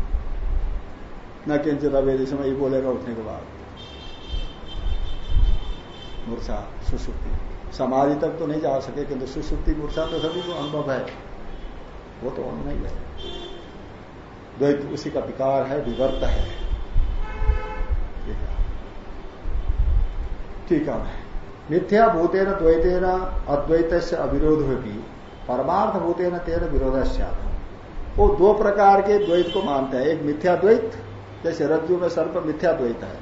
न किंचित अवेदी समय ये बोलेगा उठने के बाद। मूर्छा, सुसुप्ति। समाधि तक तो नहीं जा सके, किंतु सुसुप्ति, मूर्छा तो सभी को अनुभव है। वो तो नहीं है। द्वैत उसी का विकार है, विवर्त है। ठीक है। मिथ्या भूतेन द्वैतेन अद्वैत से अविरोध परमार्थ भूतेन तेन विरोध वो दो प्रकार के द्वैत को मानते हैं। एक मिथ्या द्वैत, जैसे रज्जु में सर्प मिथ्या द्वैत है,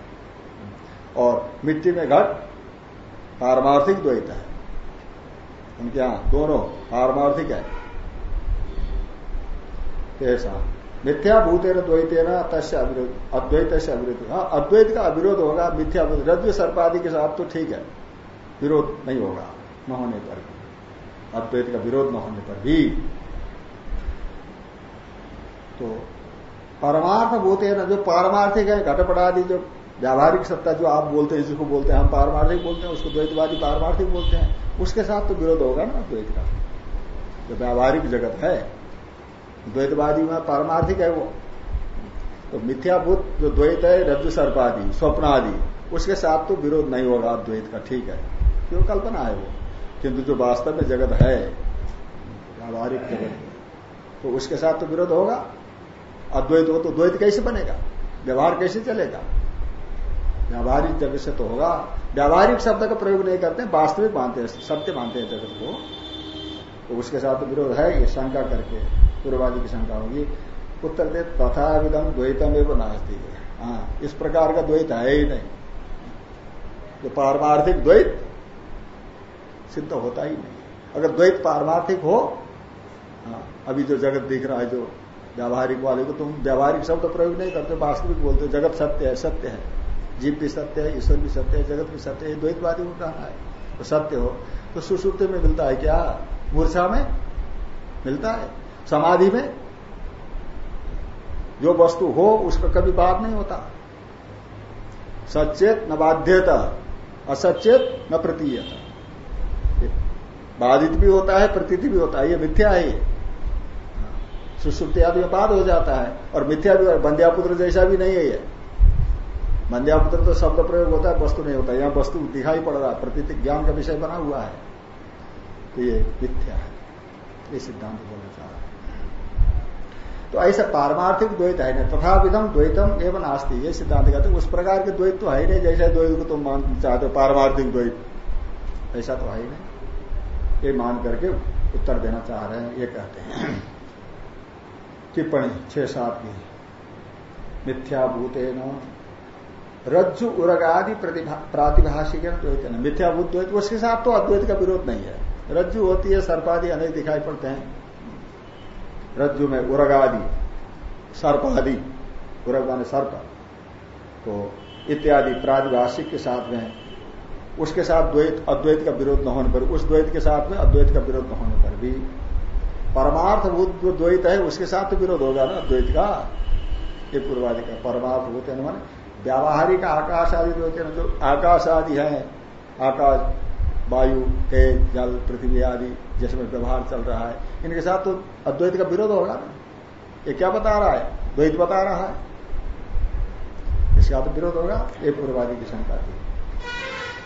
और मिट्टी में घट पारमार्थिक द्वैत है। उनके यहाँ दोनों पारमार्थिक है। ऐसा। मिथ्या भूतेन द्वैतेन तस्य अविरोध अद्वैत से अविरोध। हाँ अद्वैत का अविरोध होगा, मिथ्या रज्जु सर्पादि के साथ तो ठीक है। विरोध नहीं होगा, न होने पर भी। अद्वैत का विरोध न होने पर भी। तो परमार्थ भूते न, जो पारमार्थिक है, घटपटादि, जो व्यावहारिक सत्ता जो आप बोलते हैं, जिसको बोलते हैं, हम पारमार्थिक बोलते हैं, उसको द्वैतवादी पारमार्थिक बोलते हैं, उसके साथ तो विरोध होगा ना अद्वैत का। जो व्यावहारिक जगत है द्वैतवादी में पारमार्थिक है वो। तो मिथ्याभूत जो द्वैत है, रज्जु सर्पादि स्वप्न आदि उसके साथ तो विरोध नहीं होगा द्वैत का, ठीक है। क्यों? कल्पना है वो। किंतु जो वास्तव में जगत है, व्यावहारिक जगत तो उसके साथ तो विरोध होगा। अद्वैत हो तो द्वैत कैसे बनेगा? व्यवहार कैसे चलेगा? व्यावहारिक जगत से तो होगा। व्यावहारिक शब्द का प्रयोग नहीं करते, वास्तविक मानते हैं, सत्य मानते हैं जगत को। तो उसके साथ तो विरोध है शंका करके। पूर्वादि की शंका होगी, उत्तर दे तथा विधम द्वैतम एवं नास्ती। है हाँ इस प्रकार का द्वैत है ही नहीं। जो पारमार्थिक द्वैत सिद्ध होता ही नहीं। अगर द्वैत पारमार्थिक हो हाँ अभी जो जगत दिख रहा है, जो व्यावहारिक वाले को, तुम व्यावहारिक शब्द तो प्रयोग नहीं करते, वास्तविक बोलते जगत सत्य है सत्य है। जीव भी सत्य है, ईश्वर भी सत्य है, जगत भी सत्य है द्वैतवादी को कहना है। तो सत्य हो तो सुश्रुति में मिलता है क्या? मूर्छा में मिलता है? समाधि में जो वस्तु हो, उसका कभी बात नहीं होता। सचेत न बाध्यता असचेत न प्रतीयता। बाधित भी होता है, प्रतीति भी होता है, ये मिथ्या है। सुसुप्ति आदि में बाध हो जाता है, और मिथ्या भी बंध्यापुत्र जैसा भी नहीं है ये। बंध्यापुत्र तो शब्द प्रयोग होता है, वस्तु नहीं होता। यहाँ वस्तु दिखाई पड़ रहा है, प्रतीति ज्ञान का विषय बना हुआ है। तो ये मिथ्या है। ये सिद्धांत बोलना चाह रहा तो ऐसा पारमार्थिक द्वैत है नहीं तथा विधम द्वैतम एवं आस्ती ये सिद्धांत कहते उस प्रकार के द्वैत तो है ही नहीं, जैसे द्वैत को तुम मान चाहते हो, पारमार्थिक द्वैत। ऐसा तो है ही नहीं। ये मान करके उत्तर देना चाह रहे हैं, ये कहते हैं। टिप्पणी छह सात की। मिथ्याभूत रज्जु उरगादि प्रातिभाषिक द्वैत मिथ्याभूत द्वैत, उसके साथ तो अद्वैत का विरोध नहीं है। रज्जु होती है, सर्पादि अनेक दिखाई पड़ते हैं। रज्जु में उरगादि सर्प आदि उरग माने सर्प तो इत्यादि प्रादिभाषिक के साथ में, उसके साथ द्वैत, अद्वैत का विरोध न होने पर, उस द्वैत के साथ में अद्वैत का विरोध न होने पर भी परमार्थ भूत जो द्वैत है, उसके साथ तो विरोध होगा ना अद्वैत का? ये पूर्वादि का परमार्थ भूत है माने, व्यावहारिक आकाश आदि द्वैत जो आकाश आदि है, आकाश वायु, तेज, जल, पृथ्वी आदि जिसमें व्यवहार चल रहा है, इनके साथ तो अद्वैत का विरोध होगा ना। ये क्या बता रहा है? द्वैत बता रहा है। इसका तो विरोध होगा, ये पूर्वादि की शंका थी।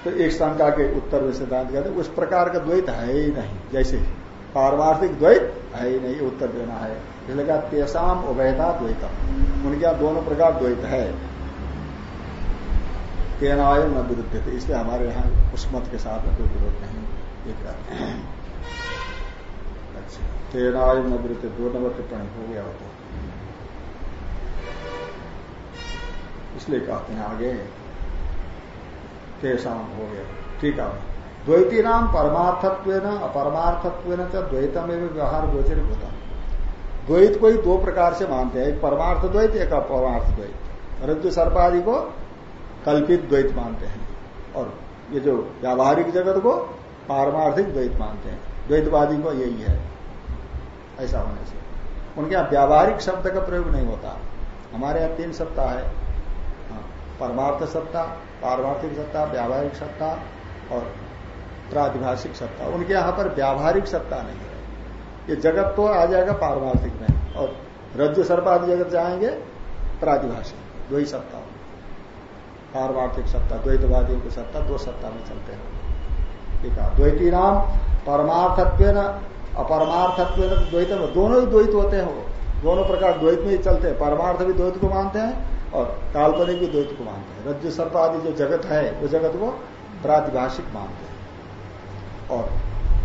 तो एक शंका के उत्तर में सिद्धांत कहते उस प्रकार का द्वैत है ही नहीं, जैसे पारमार्थिक द्वैत है ही नहीं उत्तर देना है। इसलिए कहा, तेसाम उभयता द्वैतम। उनके दोनों प्रकार द्वैत है। तेनाय न विरुद्ध थे इसलिए हमारे यहाँ उस मत के साथ में कोई विरोध नहीं ये कहते हैं। अच्छा तेनाय न विरुद्ध दो नंबर टिप्पणी हो गया तो। इसलिए कहते हैं आगे तेसाम हो गया। ठीक है। द्वैती नाम परमार्थत्व न, अपरमार्थत्व न द्वैतम में व्यवहार गोचर होता। द्वैत को ही दो प्रकार से मानते हैं, एक परमार्थ द्वैत, एक अपरमार्थ द्वैत। रज्जु सर्पादि को कल्पित द्वैत मानते हैं। और ये जो व्यावहारिक जगत को पारमार्थिक द्वैत मानते हैं। द्वैतवादी को यही है। ऐसा होने से। उनके यहाँ व्यावहारिक शब्द का प्रयोग नहीं होता। हमारे यहाँ तीन सत्ता है। हाँ, परमार्थ सत्ता पारमार्थिक सत्ता व्यावहारिक सत्ता और प्रातिभाषिक सत्ता। उनके यहाँ पर व्यावहारिक सत्ता नहीं है। ये जगत तो आ जाएगा पारमार्थिक में। और रज्जु सर्पादि जगत जाएँगे प्रातिभाषिक दो ही सत्ता। पारमार्थिक सत्ता, द्वैतवादियों की सत्ता, दो सत्ता में चलते हैं। ठीक है? द्वैती नाम परमार्थत्व अपरमार्थत्व द्वैत दोनों ही द्वैत होते हैं वो। दोनों प्रकार द्वैत में ही चलते हैं। परमार्थ भी द्वैत को मानते हैं और काल्पनिक भी द्वैत को मानते हैं। रज्जु, सर्प आदि जो जगत है, वो जगत को प्रातिभाषिक मानते हैं। और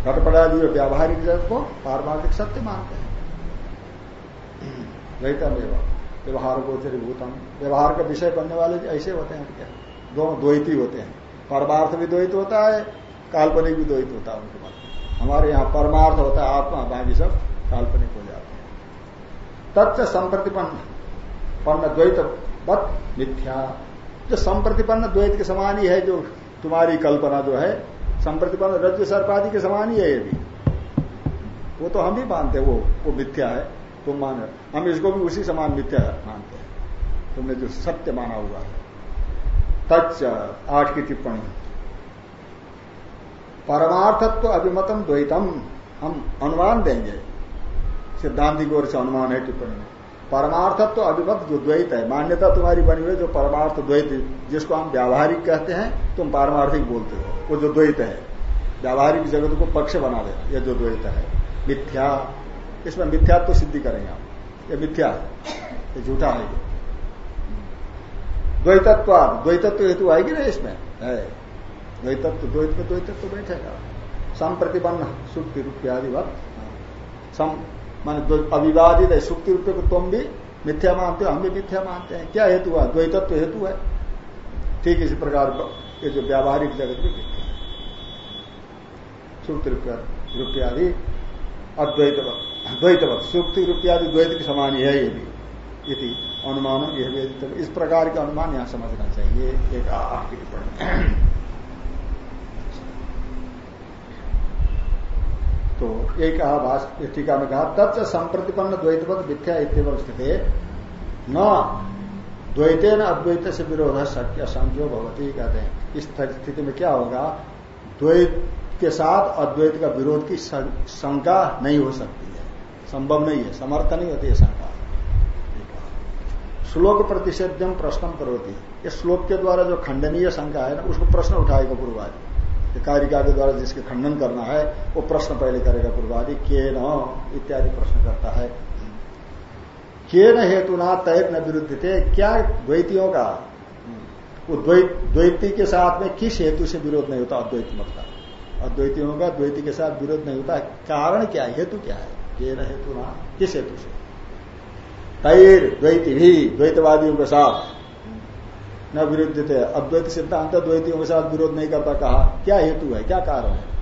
घटपटादि जो व्यावहारिक जगत को पारमार्थिक सत्य मानते हैं। द्वैतम एवं व्यवहार गोचरी भूतम। व्यवहार का विषय बनने वाले ऐसे होते हैं क्या? दोनों द्वैती होते हैं। परमार्थ भी द्वैत होता है, काल्पनिक भी द्वैत होता है उनके बाद हमारे यहाँ परमार्थ होता है, आत्मा बाकी सब काल्पनिक हो जाते हैं। तत्व संप्रतिपन्न। पन्न द्वैत बत मिथ्या। जो संप्रतिपन्न द्वैत के समान ही है, जो तुम्हारी कल्पना जो है, संप्रतिपन्न रज्जु सर्पादी के समान ही है ये भी। वो तो हम ही मानते वो वो मिथ्या है। तुम मान। हम इसको भी उसी समान मिथ्या मानते हैं। तुमने जो सत्य माना हुआ है। तच आठ की टिप्पणी। परमार्थत्व अभिमतम द्वैतम। हम अनुमान देंगे। सिद्धांति की ओर से अनुमान है टिप्पणी में। परमार्थत्व तो अभिमत जो द्वैत है, मान्यता तुम्हारी बनी हुई जो परमार्थ द्वैत, जिसको हम व्यावहारिक कहते हैं, तुम पारमार्थिक बोलते हो। वो जो द्वैत है। व्यावहारिक जगत को पक्ष बना देना यह जो द्वैत है, मिथ्या इसमें मिथ्यात्व तो सिद्धि करेंगे आप। ये मिथ्या ये झूठा है। द्वैतत्व द्वैतत्व हेतु आएगी ना इसमें? है। द्वैतत्व, द्वैत में द्वैतत्व बैठेगा। संप्रतिपन्न, सुक्ति रूप वक्त सम, मान अविवादित है। सुक्ति रूप को तुम भी मिथ्या मानते हो, हम भी मिथ्या मानते हैं। क्या हेतु है? द्वैतत्व हेतु है। ठीक इसी प्रकार ये जो व्यावहारिक जगत भी मिथ्या है। सुक्ति रूपयादि अद्वैतवत द्वैतवत। सुक्ति रूपयादि द्वैत के समान ही ये भी। यदि अनुमान यह इस प्रकार का अनुमान यहाँ समझना चाहिए। एक आपकी टिप्पणी। तो एक टीका में कहा तत्व संप्रतिपन्न द्वैतवत मिथ्या इतव स्थित। न द्वैते न अद्वैत से विरोध शक्य संजो भगवती कहते हैं। इस स्थिति में क्या होगा? द्वैत के साथ अद्वैत का विरोध की शंका नहीं हो सकती। संभव नहीं है, समर्थ नहीं होती शंका। श्लोक प्रतिषेध्यम प्रश्न करोती। इस श्लोक के द्वारा जो खंडनीय शंका है ना, उसको प्रश्न उठाएगा पूर्वादि कारिका के द्वारा जिसके खंडन करना है, वो प्रश्न पहले करेगा पूर्वादि के न इत्यादि प्रश्न करता है। के न हेतु ना तय न विरुद्ध थे क्या द्वैतियों का? द्वैती के साथ में किस हेतु से विरोध नहीं होता? अद्वैत मत का। अद्वैतियों का, द्वैती के साथ विरोध नहीं होता। कारण क्या है? हेतु क्या है? के न हेतु ना किस हेतु से तैर द्वैती भी द्वैतवादियों के साथ न विरुद्ध थे अद्वैत सिद्धांत द्वैतियों के साथ विरोध नहीं करता कहा। क्या हेतु है? क्या कारण है?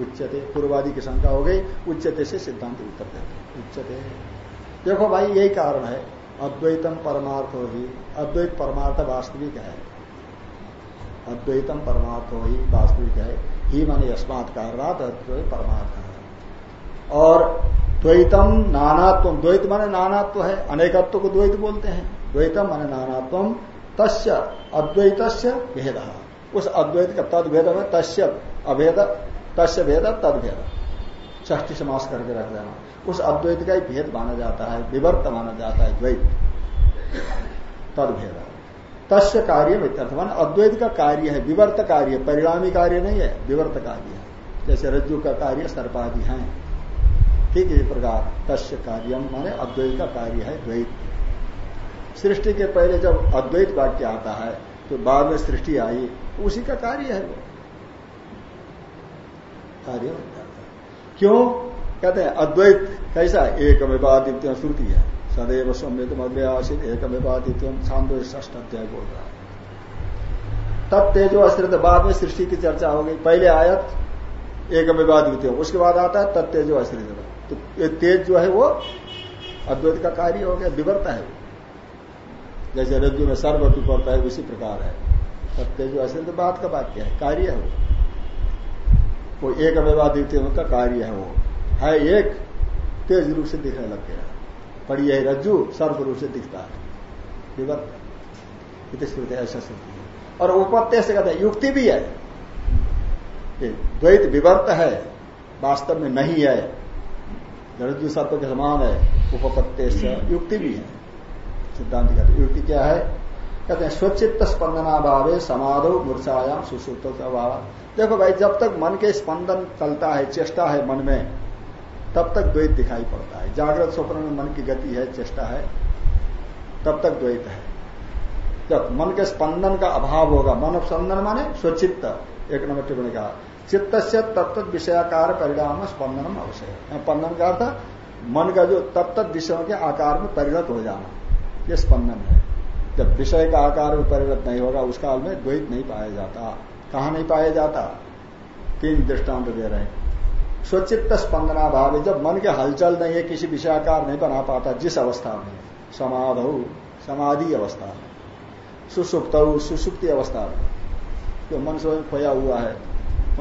उच्चते पूर्वादि की शंका हो गई। उच्चते से सिद्धांत उत्तर देते उच्चते देखो भाई, यही कारण है। अद्वैतम परमार्थ हो। ही अद्वैत परमार्थ वास्तविक है। अद्वैतम परमार्थ हो ही वास्तविक है। ही माने अस्मात कारणात अद्वैत परमार्थ है। और द्वैतम नानात्व द्वैत माने नानात्व है, अनेकत्व को द्वैत बोलते हैं। द्वैतम माने नानात्व तस्य अद्वैत भेद। उस अद्वैत का तद भेद में तस्य अभेद, तस्य भेद तद भेद समास करके रख देना। उस अद्वैत का ही भेद माना जाता है, विवर्त माना जाता है, द्वैत। तद भेद तस्य कार्य मित्यर्थमान अद्वैत का कार्य है, विवर्त कार्य, परिणामी कार्य नहीं है, विवर्त कार्य है। जैसे रज्जु का कार्य सर्पादि है। ठीक इसी प्रकार, तस्य कार्यम माने अद्वैत का कार्य है, द्वैत। सृष्टि के पहले जब अद्वैत वाक्य आता है तो बाद में सृष्टि आई तो उसी का कार्य है वो। कार्य क्यों? कहते हैं, अद्वैत कैसा एक अमेवादित्य श्रुति है। सदैव सौम्यतम अग्रे आसित एक छांदो ष्ठ अध्याय बोल रहा है। तब तेजो अस्त्रित बाद में सृष्टि की चर्चा हो गई। पहले आयत एक अमेवादित्य उसके बाद आता है, तब तेजो अस्त्रित तो ये तेज जो है वो अद्वैत का कार्य हो गया विवर्ता है जैसे रज्जु में सर्व पड़ता है, उसी प्रकार है। तब तेज जो असिंध बात का वाक्य है, कार्य है वो। वो एक अमेवादित्य का कार्य है वो। है एक, तेज रूप से दिखने लग गया। पर यह रज्जु सर्व रूप से दिखता है। विवर्त। ऐसा स्मृति है। और उपत्य से कहते हैं, युक्ति भी है। द्वैत विवर्त है, वास्तव में नहीं है। रज्जु सर्प के समान है, उपपत्ति युक्ति भी है। सिद्धांत कहते युक्ति क्या है? कहते हैं, स्वचित्त स्पंदनाभावे समाधो मूर्छायाम सुसुप्त अभाव। देखो भाई, जब तक मन के स्पंदन चलता है, चेष्टा है मन में, तब तक द्वैत दिखाई पड़ता है। जागृत स्वप्न में मन की गति है, चेष्टा है, तब तक द्वैत है। जब मन के स्पंदन का अभाव होगा, मन स्पंदन माने स्वचित्त। एक नंबर टिप्पणी कहा चित्त से तत्त विषयाकार परिणाम स्पंदनम अवश्य। स्पंदन का अर्थ मन का जो तत्त विषयों के आकार में परिणत हो जाना, ये स्पंदन है। जब विषय का आकार में परिणत नहीं होगा, उस काल में द्वैत नहीं पाया जाता। कहा नहीं पाया जाता? तीन दृष्टांत दे रहे हैं। स्वचित्त स्पंदना भाव है जब मन के हलचल नहीं है, किसी विषयाकार नहीं बना पाता, जिस अवस्था में? समाध, समाधि अवस्था। में सुसुप्त, सुसुप्ति अवस्था में। जो मन स्वयं खोया हुआ है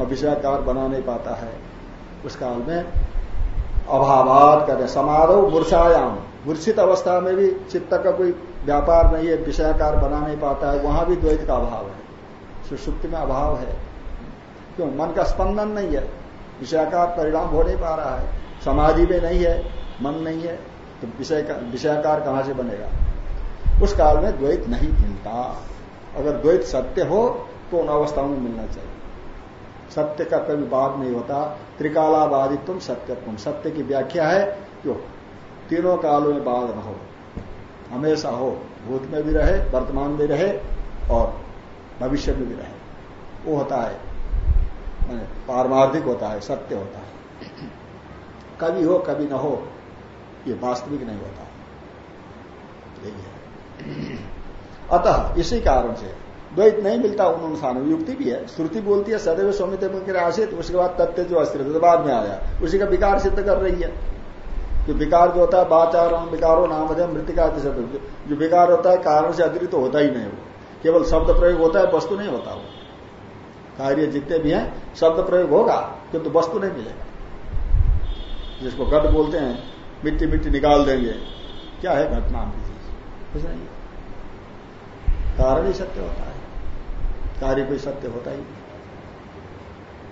विषयाकार बना नहीं पाता है। उस काल में अभावात कहते समाधव मूर्छायाम। मूर्छित अवस्था में भी चित्त का कोई व्यापार नहीं है विषयाकार बना नहीं पाता है। वहाँ भी द्वैत का अभाव है। सुसुप्ति में अभाव है। क्यों? मन का स्पंदन नहीं है। विषयाकार परिणाम हो नहीं पा रहा है। समाधि में नहीं है। मन नहीं है। तो विषय विषयाकार कहाँ से बनेगा? उस काल में द्वैत नहीं मिलता। अगर द्वैत सत्य हो तो उन अवस्थाओं में मिलना चाहिए। सत्य का कभी बाद नहीं होता। त्रिकालाबादित्व सत्यत्व। सत्य की व्याख्या है जो तीनों कालों में बाद न हो। हमेशा हो। भूत में भी रहे, वर्तमान में रहे और भविष्य में भी रहे। वो होता है। पारमार्थिक होता है, सत्य होता है। कभी हो, कभी न हो, ये वास्तविक नहीं होता। यही है। अतः इसी कारण से द्वैत नहीं मिलता उन अनुसार युक्ति भी है। श्रुति बोलती है, सदैव स्वामित आशित उसके बाद तथ्य जो अस्थिर तो बाद में आया। उसी का विकार सिद्ध कर रही है। जो विकार जो होता है बाचार विकारो नाम है मृतिका जो विकार होता है, कारण से अतिरिक्त तो होता ही नहीं वो। केवल शब्द प्रयोग होता है, वस्तु नहीं होता वो। कार्य जितने भी हैं, शब्द प्रयोग होगा, किंतु तो वस्तु नहीं मिलेगा। जिसको घट बोलते हैं, मिट्टी मिट्टी निकाल देंगे, क्या है घट नाम की चीज़ कुछ नहीं। कारण ही सत्य होता है। कार्य कोई सत्य होता ही नहीं।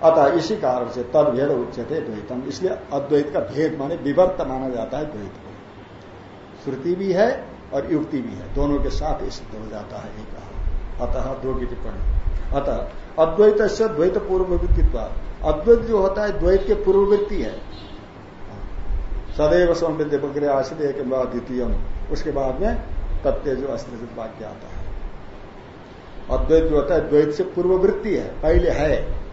अतः इसी कारण से तद भेद उच्चते द्वैतम। इसलिए अद्वैत का भेद माने विवर्त माना जाता है द्वैत को। श्रुति भी है और युक्ति भी है। दोनों के साथ सिद्ध हो जाता है एक अतः दो की टिप्पणी। अतः अद्वैत से द्वैत पूर्ववृत्तित्व अद्वैत जो होता है द्वैत के पूर्ववृत्ति है। सदैव सौंदर्य बग्रे आश्रित एक द्वितीय उसके बाद में तत्व जो अस्तित्व वाक्य आता है। अद्वैत जो होता है, द्वैत से पूर्ववृत्ति है, पहले है।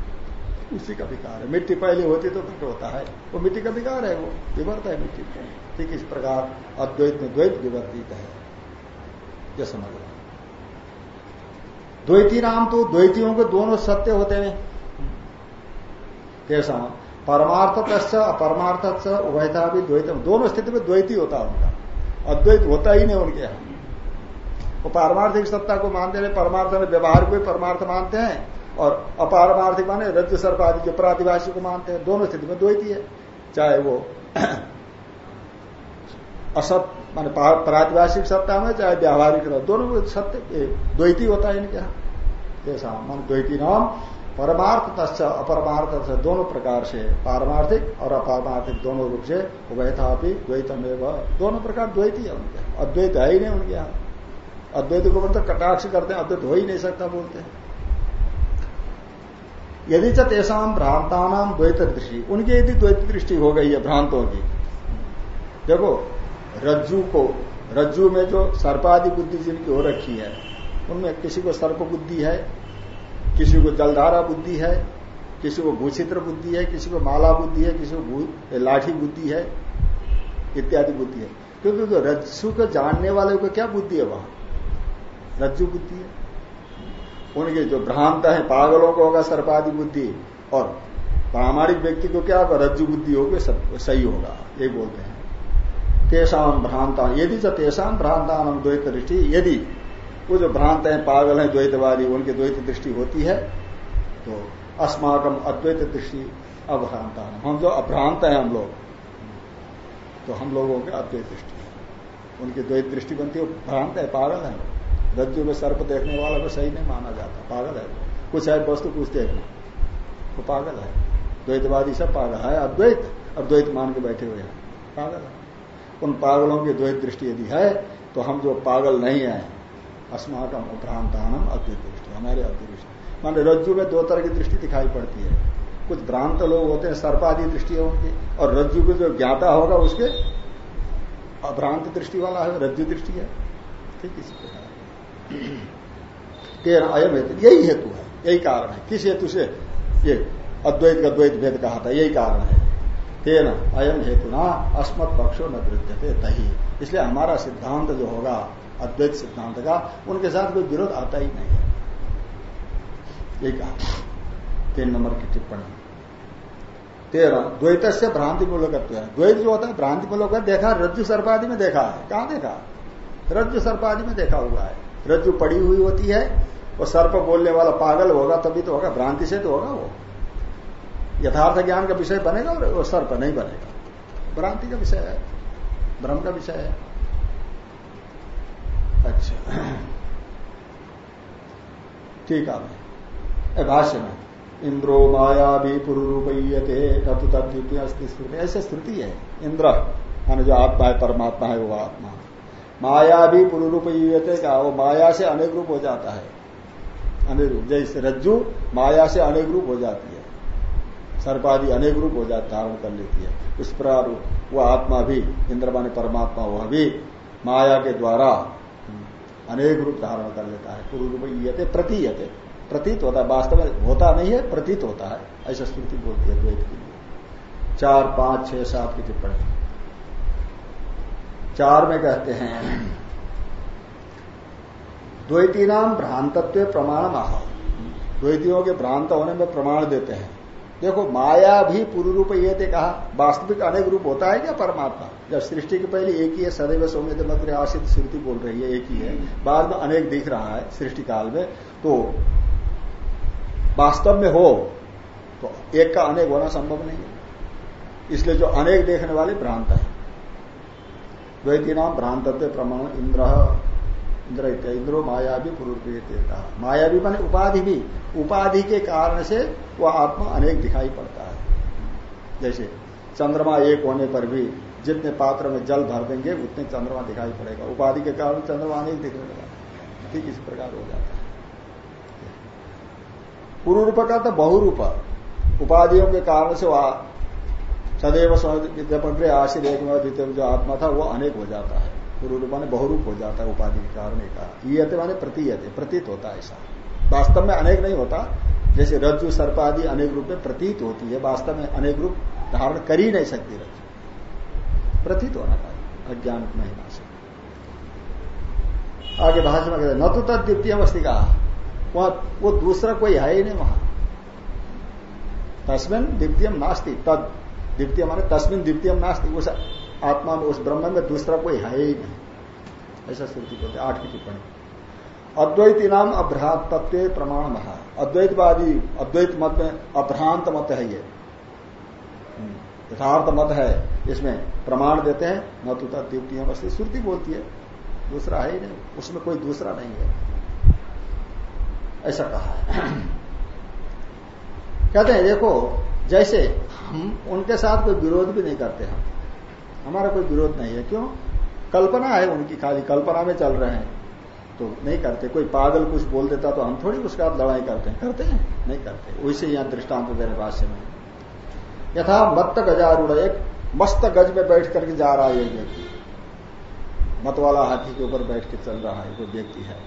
उसी का विकार है। मिट्टी पहले होती तो घट होता है। वो मिट्टी का विकार है, वो विवर्त है मिट्टी। ठीक इस प्रकार अद्वैत में द्वैत विवर्तित है। यह समझ। लो द्वैती नाम तो द्वैतियों के दोनों सत्य होते हैं। कैसा परमार्थ अपरमार्थ उभयता भी द्वैत दोनों स्थिति में द्वैती होता है उनका। अद्वैत होता ही नहीं उनके यहाँ। वो पारमार्थिक सत्ता को मानते हैं, परमार्थ में व्यवहार को परमार्थ मानते हैं, और अपारमार्थिक माने रज्जु, सर्प आदि के प्रातिभाषी को मानते हैं। दोनों स्थिति में द्वैती है चाहे वो असत माने प्रातिभाषिक सत्ता में, चाहे व्यावहारिक दोनों सत्य द्वैती होता है इनके ऐसा मान द्वैती नाम। परमार्थ तस् अपरमार्थ दोनों प्रकार से पारमार्थिक और अपारमार्थिक दोनों रूप से उभयथा द्वैतम दोनों प्रकार द्वैती है उनके। अद्वैत है ही नहीं उनके यहाँ। अद्वैत को मतलब कटाक्ष करते हैं, अद्वैत हो ही नहीं सकता बोलते हैं। यदि चेषाम भ्रांता नाम द्वैत दृष्टि उनकी यदि द्वैत दृष्टि हो गई है भ्रांतों की, देखो, रज्जु को, रज्जु में जो सर्पादि बुद्धि जिनकी हो रखी है, उनमें किसी को सर्प बुद्धि है, किसी को जलधारा बुद्धि है, किसी को भूचित्र बुद्धि है, किसी को माला बुद्धि है, किसी को लाठी बुद्धि है, इत्यादि बुद्धि है। क्योंकि तो रज्जु को जानने वाले को क्या बुद्धि है वहाँ? रज्जु बुद्धि है। उनके जो भ्रांत है, पागलों को होगा सर्पादि बुद्धि। और प्रामाणिक व्यक्ति को क्या होगा? रज्जु बुद्धि होगी, सब सही होगा। ये बोलते हैं। तेषाम भ्रांता। यदि जो तेषाम भ्रांता नाम द्वैत दृष्टि, यदि वो जो भ्रांत है, पागल है, द्वैतवादी, उनकी द्वैत दृष्टि होती है तो अस्माकम अद्वैत दृष्टि अभ्रांता हम जो अभ्रांत है हम लोग तो हम लोगों के अद्वैत दृष्टि उनकी द्वैत दृष्टि बनती है भ्रांत है, पागल है। रज्जु में सर्प देखने वाला को सही नहीं माना जाता। पागल है। कुछ है, वस्तु कुछ देखना वो पागल है। द्वैतवादी सब पागल है। अद्वैत और द्वैत मान के बैठे हुए हैं। पागल है। उन पागलों की द्वैत दृष्टि यदि है तो हम जो पागल नहीं है अस्माकम भ्रांतानम अद्वैत दृष्टि हमारे अद्वैत दृष्टि मान रज्जु में दो तरह की दृष्टि दिखाई पड़ती है। कुछ भ्रांत लोग होते हैं, सर्पादी दृष्टि है उनकी, और रज्जु को जो ज्ञाता होगा, उसके अभ्रांत दृष्टि वाला है, रज्जु दृष्टि है। ठीक इसी प्रकार। तेरा अयम हेतु यही हेतु है, यही कारण है। किस हेतु से? ये अद्वैत का द्वैत भेद कहा था, यही कारण है। तेना अयम हेतु ना अस्मत् पक्षो न थे तही। इसलिए हमारा सिद्धांत जो होगा, अद्वैत सिद्धांत का, उनके साथ कोई विरोध आता ही नहीं है। यही कहा तीन नंबर की टिप्पणी। तेरह द्वैत से भ्रांति मूलक द्वैत जो होता है भ्रांति मूलक देखा, रज्जु सर्पादि में देखा है। कहा देखा? रज्जु सर्पादि में देखा हुआ है। रज्जु पड़ी हुई होती है, वो सर्प बोलने वाला पागल होगा, तभी तो होगा, भ्रांति से तो होगा वो। यथार्थ ज्ञान का विषय बनेगा और वो सर्प नहीं बनेगा। भ्रांति का विषय है, भ्रम का विषय है। अच्छा। ठीक है। भाष्य में, इंद्रो माया भी पुरुरूपयते तत्व तद्वितीय स्थिति ऐसे स्थिति है, इंद्र, मान जो आत्मा है, परमात्मा है, वो आत्मा। माया भी पूर्व रूप का वो माया से अनेक रूप हो जाता है। अनेक रूप, जैसे रज्जु माया से अनेक रूप हो जाती है। सर्पादि अनेक रूप हो जाता, धारण कर लेती है। उस प्रकार वो आत्मा भी, इंद्रमानी परमात्मा, वह भी माया के द्वारा अनेक रूप धारण कर लेता है। पूर्व रूप यते प्रतीयते प्रतीत होता है, वास्तव में होता नहीं है, प्रतीत होता है। ऐसा स्मृति बोलती है द्वैत के लिए। चार, पाँच, छह, सात की टिप्पणी। चार में कहते हैं द्वैती नाम भ्रांतत्व प्रमाण महा द्वैतियों के भ्रांत होने में प्रमाण देते हैं। देखो, माया भी पूर्व रूप ये थे कहा, वास्तविक अनेक रूप होता है क्या परमात्मा? जब सृष्टि के पहले एक ही है, सदैव सौम्य मग्र आशित श्रुति बोल रही है, एक ही है। बाद में अनेक दिख रहा है सृष्टि काल में। तो वास्तव में हो तो एक का अनेक होना संभव नहीं है। इसलिए जो अनेक देखने वाले भ्रांत है। द्वैती नाम भ्रांतत्व प्रमाण इंद्र इंद्र इंद्रो माया भी पूर्व कहा माया भी मान उपाधि भी। उपाधि के कारण से वह आत्मा अनेक दिखाई पड़ता है। जैसे चंद्रमा एक होने पर भी जितने पात्र में जल भर देंगे, उतने चंद्रमा दिखाई पड़ेगा। उपाधि के कारण चंद्रमा अनेक दिखने लगा ठीक इस प्रकार हो जाता है। पूर्व रूप का तो बहुरूप। उपाधियों के कारण से वह सदैव विद्यापग्रे आशीर एक द्वितीय जो आत्मा था, वो अनेक हो जाता है। पूर्व रूप माने बहुरूप हो जाता है, उपाधि के कारण का ये माने प्रतीयते, प्रतीत होता है ऐसा। वास्तव में अनेक नहीं होता। जैसे रज्जु, सर्प आदि अनेक रूप में प्रतीत होती है, वास्तव में अनेक रूप धारण कर ही नहीं सकती रज्जु। प्रतीत होना चाहिए अज्ञान महिमा से आगे भाषण में न तो तद द्वितीय अवस्थी कहा। वहाँ, वो दूसरा कोई है ही नहीं वहाँ। तस्मिन द्वितीय नास्ती, तद द्वितीय माने तस्मिन द्वितीय नास्ती उस आत्मा में उस ब्रह्म में दूसरा कोई है ही नहीं। ऐसा श्रुति बोलते आठ की टिप्पणी। अद्वैत नाम अभ्रांत तत्व प्रमाण महा अद्वैतवादी अद्वैत मत में अभ्रांत मत है ये। हम्म, यथार्थ मत है इसमें प्रमाण देते हैं न तो द्वितीय वस्तु श्रुति बोलती है। दूसरा है ही नहीं उसमें कोई दूसरा नहीं है। ऐसा कहा है। कहते हैं देखो जैसे हम उनके साथ कोई विरोध भी नहीं करते हम। हमारा कोई विरोध नहीं है। क्यों? कल्पना है उनकी, खाली कल्पना में चल रहे हैं। तो नहीं करते। कोई पागल कुछ बोल देता तो हम थोड़ी उसका लड़ाई करते हैं। करते हैं? नहीं करते। वैसे यहाँ दृष्टांत रहे भाष्य में। यथा मत्त गजारूढ़ एक मस्त गज में बैठ करके जा रहा है ये व्यक्ति। मत वाला हाथी के ऊपर बैठ के चल रहा है, वो व्यक्ति है।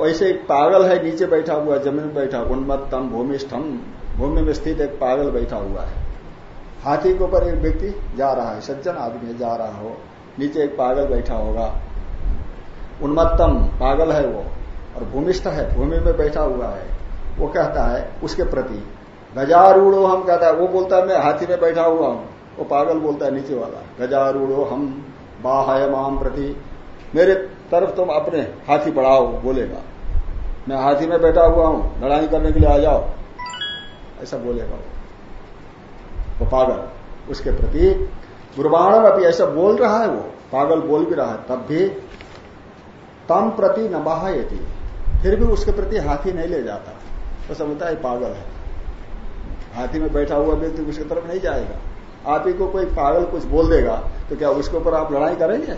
वैसे एक पागल है, नीचे बैठा हुआ ज़मीन बैठा उन्मत्तम, भूमिष्ठम भूमि में स्थित एक पागल बैठा हुआ है। हाथी के ऊपर एक व्यक्ति जा रहा है, सज्जन आदमी जा रहा हो। नीचे एक पागल बैठा होगा। उन्मत्तम पागल है वो और भूमिष्ठ है, भूमि में बैठा हुआ है। वो कहता है, उसके प्रति, गजारूढ़ो हम, कहता है। वो बोलता है, मैं हाथी में बैठा हुआ हूँ। वो पागल बोलता है, नीचे वाला, गजारूढ़ो हम, बाहय माम प्रति, मेरे तरफ़ तुम अपने हाथी बढ़ाओ, बोलेगा। मैं हाथी में बैठा हुआ हूँ, लड़ाई करने के लिए आ जाओ। ऐसा बोलेगा वो। वो पागल। उसके प्रति गुरुबाणम अभी ऐसा बोल रहा है वो। पागल बोल भी रहा है, तब भी तम प्रति न बाहयती फिर भी उसके प्रति हाथी नहीं ले जाता। तो समझता है पागल है। हाथी में बैठा हुआ व्यक्ति उसकी तरफ़ नहीं जाएगा। आप ही को कोई पागल कुछ बोल देगा तो क्या उसके ऊपर आप लड़ाई करेंगे?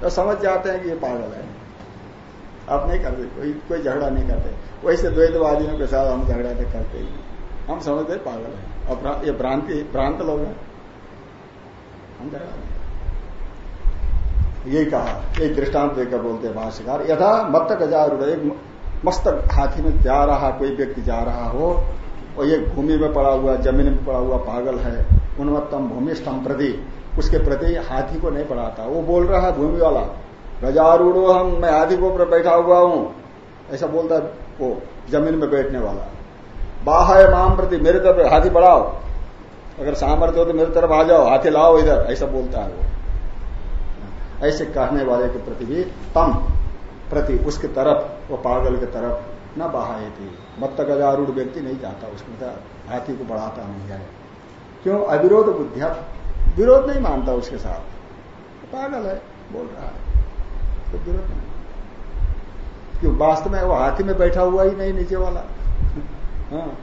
तो समझ जाते हैं कि ये पागल है। आप नहीं करते, कोई कोई झगड़ा नहीं करते। वैसे द्वैतवादियों के साथ हम झगड़ा नहीं करते ही हम समझते पागल है। और ये भ्रांति, भ्रांत लोग हैं। हम यही कहा एक दृष्टांत देकर बोलते भाष्यकार, यथा मत गजारूढ़ एक मस्त हाथी में जा रहा, कोई व्यक्ति जा रहा हो, और ये भूमि में पड़ा हुआ, ज़मीन में पड़ा हुआ पागल है उन्मत्तम भूमि स्तंभ प्रति उसके प्रति हाथी को नहीं पढ़ाता। वो बोल रहा है भूमि वाला गजारूढ़ो हम मैं हाथी को ऊपर बैठा हुआ हूँ। ऐसा बोलता है वो, ज़मीन में बैठने वाला। बाह्य माम प्रति मेरे तरफ़ हाथी बढ़ाओ। अगर सामर्थ्य हो तो मेरे तरफ़ आ जाओ, हाथी लाओ इधर, ऐसा बोलता है वो। ऐसे कहने वाले के प्रति भी तम प्रति उसके तरफ़, वो पागल के तरफ़ न बहाए थी। मत गजारूढ़ व्यक्ति नहीं चाहता उसमें हाथी को बढ़ाता नहीं है। क्यों? अविरोध बुद्धिया विरोध नहीं मानता उसके साथ। पागल है, बोल रहा है। तो विरोध नहीं क्यों? वास्तव में वो हाथी में बैठा हुआ ही नहीं, नीचे वाला। हाँ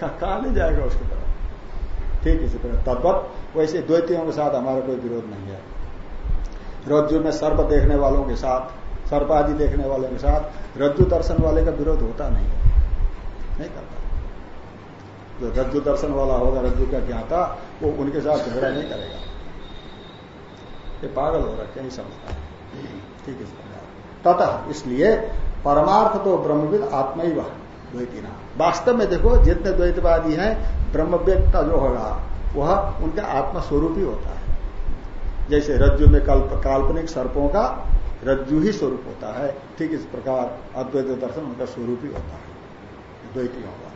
कहा नहीं जाएगा उसकी तरफ़ ठीक इसी तरह तद्वत वैसे द्वैतियों के साथ हमारा कोई विरोध नहीं है। रज्जु में सर्प देखने वालों के साथ सर्प आदि देखने वालों के साथ रज्जु दर्शन वाले का विरोध होता नहीं है। नहीं करता। जो रज्जु दर्शन वाला होगा, रज्जु का ज्ञाता, वो उनके साथ झगड़ा नहीं करेगा। ये पागल हो रहा नहीं समझता है। ठीक है तथा इसलिए परमार्थ तो ब्रह्मविद आत्मा ही वह द्वैती ना वास्तव में देखो, जितने द्वैतवादी हैं, ब्रह्मवेद का जो होगा वह उनका आत्मा स्वरूप ही होता है। जैसे रज्जु में कल्प, काल्पनिक सर्पों का रज्जु ही स्वरूप होता है। ठीक इस प्रकार अद्वैत दर्शन उनका स्वरूप ही होता है, द्वैतियों का।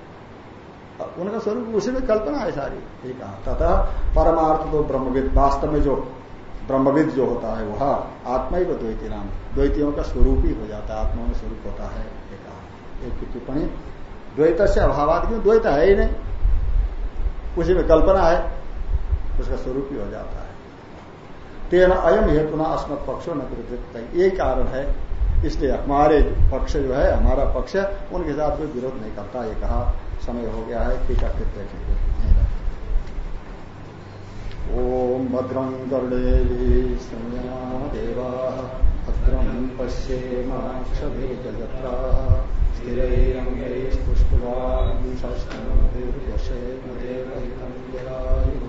उनका स्वरूप उसी में कल्पना है सारी। ये कहा तथा परमार्थ तो ब्रह्मविद, वास्तव में जो ब्रह्मविद जो होता है, वह आत्मा ही वो द्वैती नाम द्वैतियों का स्वरूप ही हो जाता है आत्मा में स्वरूप होता है। एक टिप्पणी। द्वैत से अभाव क्यों? द्वैत है ही नहीं। उसी में कल्पना है, उसका स्वरूप ही हो जाता है। तेना अयम हेतु न अस्मत पक्षों न एक कारण है, इसलिए हमारे पक्ष जो है, हमारा पक्ष, उनके साथ कोई विरोध नहीं करता। ये कहा, समय हो गया है, टीका कृत्य ॐ भद्रं कर्णे संजना देवाः भद्रं पश्येमाक्षभिजत्राः स्थिरैरङ्गैस्पुष्पवाशस्तनभिर्यशेमदेवहितं जरायु